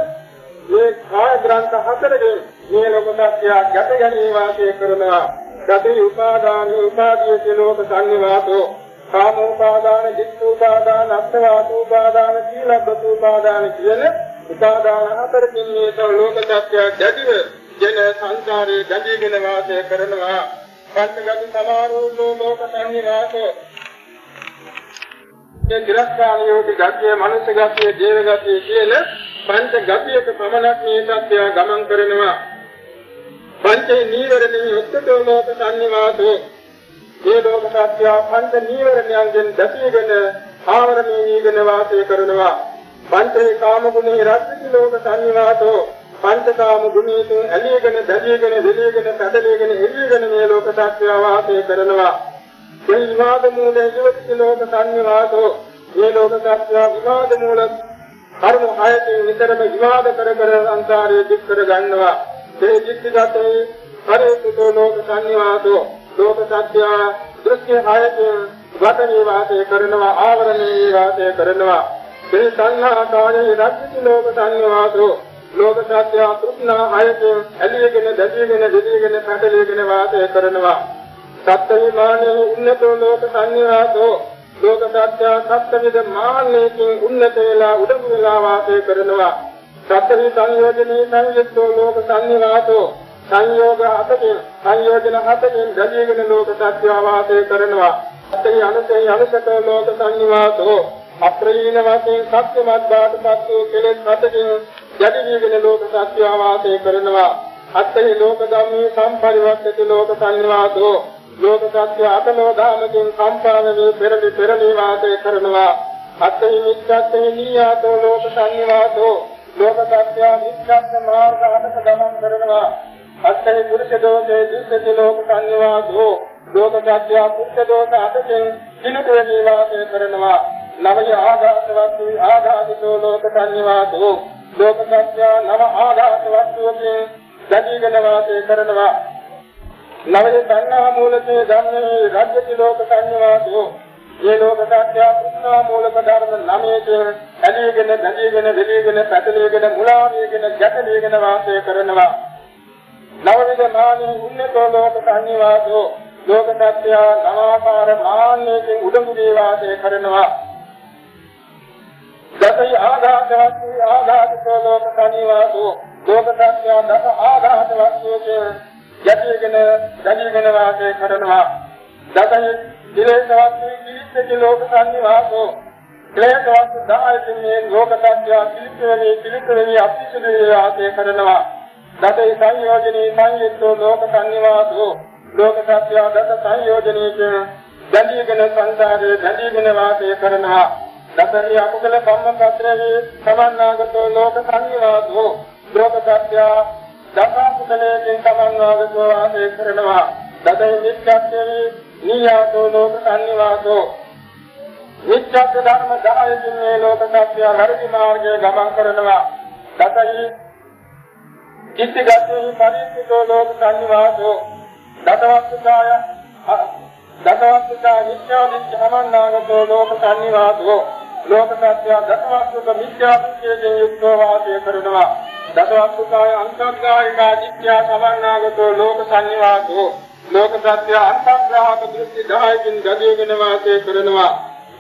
මේ කාය ග්‍රන්ථ හතරකින් මේ ලෝක සත්‍ය ගැට ගැනීම වාසය කරනවා ගති උපාදාන උපාදීය ලෝක සංනිවාසෝ කාමෝපාදාන දිට්ඨෝපාදාන අත්වාදෝපාදාන සීලබ්බතෝපාදාන කියන උපාදාන හතරකින් මේ ලෝක සත්‍ය ගැටිව ජන සංසාරේ ගැටීගෙන වාසය කරනවා. පංචගත සමාරෝධෝ ලෝක සංනිවාසෝ ඒ ග්‍රස්ථානියෝටි ගතිය මනුෂ්‍ය ගතිය දේව ගතිය කියන පංච ගතියක පමණක් මේ සත්‍ය ගමන් කරනවා. පංචේ නීවරණේ උත්තර ලෝක සංනිවාසෝ මේ ලෝක සත්‍ය පංච නීවරණයන්ගෙන් දැසීගෙන ආවරණී වීගෙන වාසය කරනවා පංචේ කාම ගුණේ රත්ති ලෝක සංනිවාසෝ පංචකාම ගුණයෙන් ඇලීගෙන දැදීගෙන දෙලීගෙන පැදලීගෙන එළියගෙන මේ ලෝක සත්‍ය වාසය කරනවා. මේ විවාද මූලයේ ජීවිත ලෝක සංනිවාසෝ මේ ලෝක සත්‍ය විවාද මූල කර්ම හයකින් විතරම විවාද කර කර සංසාරයේ දික් කර ගන්නවා. මේ දික්කගතේ පරිසුතෝ ලෝක සංනිවාසෝ ලෝක සත්‍ය දෘෂ්ටි හයකින් වතනේ වාසය කරනවා ආවරණේ වාසය කරනවා. මේ සංඝා කායේ රක්ෂිත ලෝක සංනිවාසෝ ලෝක සත්‍ය තෘෂ්ණා හයකින් ඇලීගෙන දැදීගෙන දෙදීගෙන පැටලීගෙන වාසය කරනවා සත්‍ය විමානයේ උන්නතෝ ලෝක සංනිවාසෝ ලෝක සත්‍ය සත්‍යවිද මාන්නයෙන් උන්නත වේලා උඩඟු වේලා වාසය කරනවා සත්‍ය සංයෝජනේ සංයුක්තෝ ලෝක සංනිවාසෝ සංයෝග හතකින් සංයෝජන හතකින් දැදීගෙන ලෝක සත්‍ය වාසය කරනවා. සත්‍ය අනුසය අනුසතෝ ලෝක සංනිවාසෝ. අප්‍රයීන වශයෙන් සත්‍යමත් බාටපත් වූ කෙලෙස් හතකින් යටිවිගෙන ලෝක සත්‍ය වාසය කරනවා. අත්හි ලෝක ධම්මේ සම්පරිවර්තිත ලෝක සංනිවාසෝ. ලෝක සත්‍ය අතනෝ ධාමකින් සම්පාදනයේ පෙරලි පෙරලි වාසය කරනවා. අත්හි මිච්ඡත්තේ නියාතෝ ලෝක සංනිවාසෝ. ලෝක සත්‍ය මිච්ඡත්ත මාර්ග අතක ගමන් කරනවා. අත්හි පුරුෂ දෝෂේ දුක්ඛ ලෝක සංනිවාසෝ ලෝක සත්‍ය පුරුෂ දෝෂ අතකින් දිනුතේ වාසය කරනවා. නවය ආඝාතවත් ආඝාතිතෝ ලෝක සංනිවාසෝ ලෝක සත්‍ය නව ආදාත වස්තුවකින් දැඩිගෙන වාසය කරනවා. නවය සංඥා මූලකේ ධම්මේ රාජ්‍යති ලෝක සංඥාවෝ මේ ලෝක සත්‍ය පුණ්‍යා මූලක ධර්ම නමයෙන් ඇලීගෙන දැඩිගෙන දෙලීගෙන පැටලීගෙන මුලා වීගෙන ගැටලීගෙන වාසය කරනවා. නවවිද මානී උන්නතෝ ලෝක සංඥාවෝ ලෝක සත්‍ය නවාකාර මාන්නයෙන් උඩඟු දී වාසය කරනවා. දසයි ආඝාත වස්තු ආඝාතෝ ලෝක කනිවාසෝ ලෝක සත්‍ය දස ආඝාත වස්තුකේ යටිගෙන දැනීගෙන වාසය කරනවා. දසයි දිලේස වස්තු කිලිච්ච ලෝක කනිවාසෝ ක්ලේශ වස්තු දායකනේ ලෝක සත්‍ය කිලිච්චනේ කිලිච්චනේ අතිශය වාසය කරනවා. දසයි සංයෝජනේ සංයුක්තෝ ලෝක කනිවාසෝ ලෝක සත්‍ය දස සංයෝජනයේ දැනීගෙන සංසාරේ දැනීගෙන වාසය කරනවා. දසරිය අකුසල කම්ම පත්‍රයේ සමන්නාගතෝ ලෝක සංනිවාසෝ. ලෝක සත්‍ය දසකුසලයෙන් සමන්නාගතෝ වාසය කරනවා. දසයි නිත්‍යත්වයේ නියාතෝ ලෝක සංනිවාසෝ. නිත්‍යත්ව ධර්ම 10කින් මේ ලෝක සත්‍ය හරි මාර්ගයේ ගමන් කරනවා. දසයි චිත්තගතේ පරිත්‍තෝ ලෝක සංනිවාසෝ දසවස්තුකාය දසවස්තුකා නිත්‍ය නිත්‍ය සමන්නාගතෝ ලෝක සංනිවාසෝ ලෝක සත්‍ය දසවස්තුක මිත්‍යාත්වයෙන් යුක්තව වාසය කරනවා. දසවස්තුකාය අන්තර්ගායික නිත්‍ය සමන්නාගතෝ ලෝක සංනිවාසෝ ලෝක සත්‍ය අන්තර්ග්‍රහක දෘෂ්ටි 10කින් ගදීගෙන වාසය කරනවා.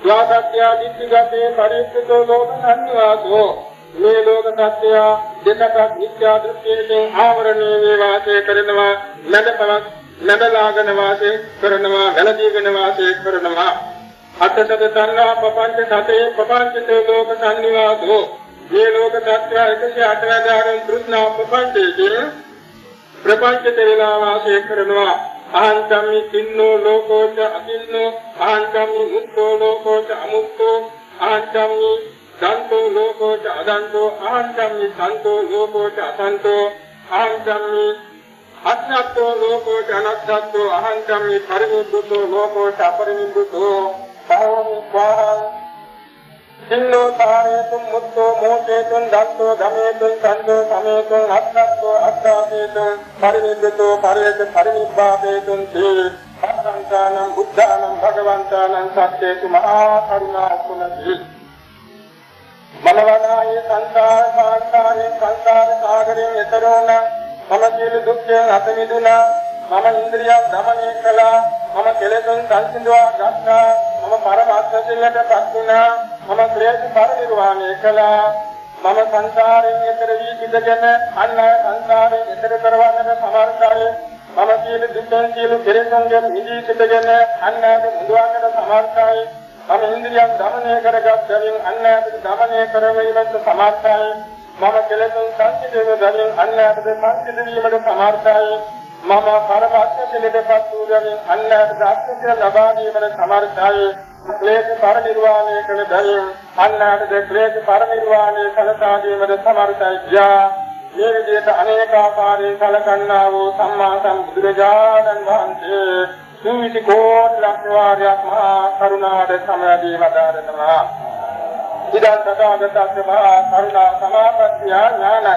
යාසත්‍ය දිට්ඨිගතේ පරිත්‍තෝ ලෝක සංනිවාසෝ මේ ලෝක සත්‍යය දෙකක් මිත්‍යා දෘෂ්ටියෙන් ආවරණය වී වාසය කරනවා නැදපවක් නැදලාගෙන වාසය කරනවා වැළඳීගෙන වාසය කරනවා. අත්සද තණ්හා පපංච සතේ පපංච ලෝක සංනිවාදෝ මේ ලෝක සත්‍යය 108 ආකාරයෙන් තෘෂ්ණා පපංචයේ ප්‍රපංච දෙවිලා වාසය කරනවා. අහංකම්මි තින්නෝ ලෝකෝච අකින්නෝ අහංකම්මි මුක්ඛෝ ලෝකෝච අමුක්ඛෝ අහංකම්මි සන්තෝ ලෝකෝච අදන්තෝ අහංකම්මි සන්තෝ ලෝකෝච අසන්තෝ අහංකම්මි අත්නත්තෝ ලෝකෝච අනත්තෝ අහංකම්මි පරිමුද්ධෝ ලෝකෝච අපරිමුද්ධෝ භවමි ස්වාහං සින්නෝ තාරේතුම් මුත්තෝ මෝචේතුම් දත්තෝ ධමේතුම් සන්දෝ සමේතුම් අත්තත්තෝ අත්තාපේතුම් පරිනිද්දතෝ පරේත පරිනිබ්බාපේතුම් තේ සම්සංකානම් බුද්ධානම් භගවන්තානම් සත්‍යේතු මහා කරුණා කුණති මනවනායේ සංසාර සාගරේ සංසාර සාගරයෙන් එතරෝන මම සියලු දුක්ඛයන් අත මිදුණා මම ඉන්ද්‍රියන් දමනය කළා. මම කෙලෙසුන් සංසිඳවා ගත්තා මම පරමාර්ථයෙන් පත්ුණා මම ක්ලේශ පරිනිර්වාණය කළා. මම සංසාරයෙන් එතර වී සිටගෙන අන්න සංසාරයෙන් එතර කරවන්නට සමර්ථයි. මම සියලු දුක්ඛයන් සියලු කෙලෙසුන්ගෙන් මිදී සිටගෙන අන්න මුදවන්නට සමර්ථයි. මම ඉන්ද්‍රියන් දමනය කරගත් බැවින් අන්න දමනය කරවීමට සමර්ථයි. මම කෙලෙසුන් සංසිඳව බැවින් අන්න සංසිඳවීමට සමර්ථයි. මම පරමත්ථයට වූ බැවින් අන්නට දාස්ත්‍ය ලබා දීමට සමර්ථයි. ක්ලේශ පරිනිර්වාණය කළ බැවින් අන්නට ක්ලේශ පරිනිර්වාණය කළා දීමට සමර්ථයි යා මේ විදිහට අනේකාකාරයෙන් කලකන්නා වූ සම්මා සම්බුදුරජාණන් වහන්සේ සුවිසි කෝටි ලක්ෂ වාරයක් මහා කරුණාවට සමයදී වදාරනවා. ඉදන් තථාගතස්ස මහා කරුණා සමාපත්තිය ඥානයි.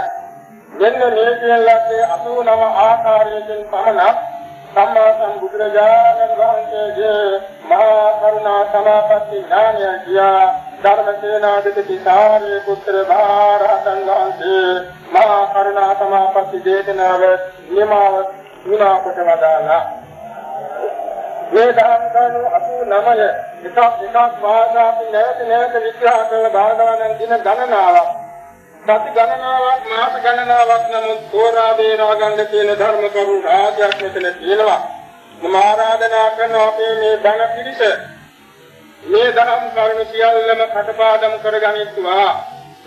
මෙන්න මේ කියලාගේ 89 ආකාරයෙන් පමණක් සම්මා සම්බුදුරජාණන් වහන්සේගේ මහා කරුණා සමාපatti ඥානය කියා ධර්මසේනාදිත පිසාරේ පුත්‍ර මහරහතන් වහන්සේ මහා කරුණා සමාපatti දේශනාව නිමාව විනා කොට වදාලා මේ දහම් කරුණු 89 එකක් එකක් වාදාපි නැවත නැවත විග්‍රහ කරන භාගවනන් දින ගණනාවක් සති ගණනාවක් මාස ගණනාවක් නමුත් තෝරා බේරා ගන්න තියෙන ධර්ම කරුණු රාජ්‍යයක් මෙතන තියෙනවා. මම ආරාධනා කරන අපේ මේ ධන පිරිස මේ ධර්ම කරුණු සියල්ලම කටපාඩම් කරගනිත්වා.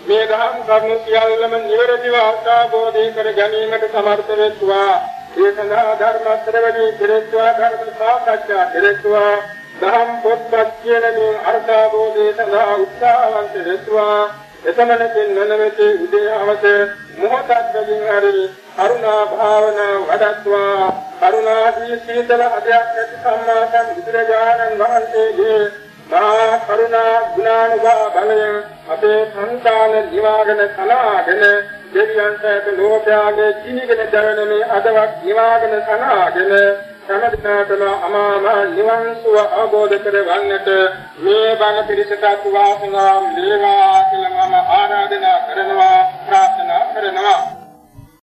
මේ ධර්ම කරුණු සියල්ලම නිවැරදිව අවබෝධ කර ගැනීමට සමර්ථ වෙත්වා. ඒ සඳහා ධර්ම ශ්‍රවණී කෙරෙත්වා ධර්ම සාකච්ඡා කෙරෙත්වා දහම් පොත්පත් කියන මේ අර්ථාභෝධය සඳහා උත්සාහවන්ත වෙත්වා එතමනකින් නොනවති උදේවස මොහොතක් බැගින් හරි කරුණා භාවනා වඩත්වා කරුණාදී සීතල හදයක් ඇති සම්මා සම්බුදුරජාණන් වහන්සේගේ මහා කරුණා ගුණානුභව බලය අපේ සංකාල නිවාගෙන සලාගෙන දෙවියන් සෑම ලෝකයාගේ කිනිගෙන දරන මේ අදවක් නිවාගෙන සනාගෙන සමදිනාතම අමාමා නිවන් සුව අවබෝධ කරවන්නට මේ බණ පිරිසට වාසනාම් ලැබේවා කියලා මම ආරාධනා කරනවා ප්‍රාර්ථනා කරනවා.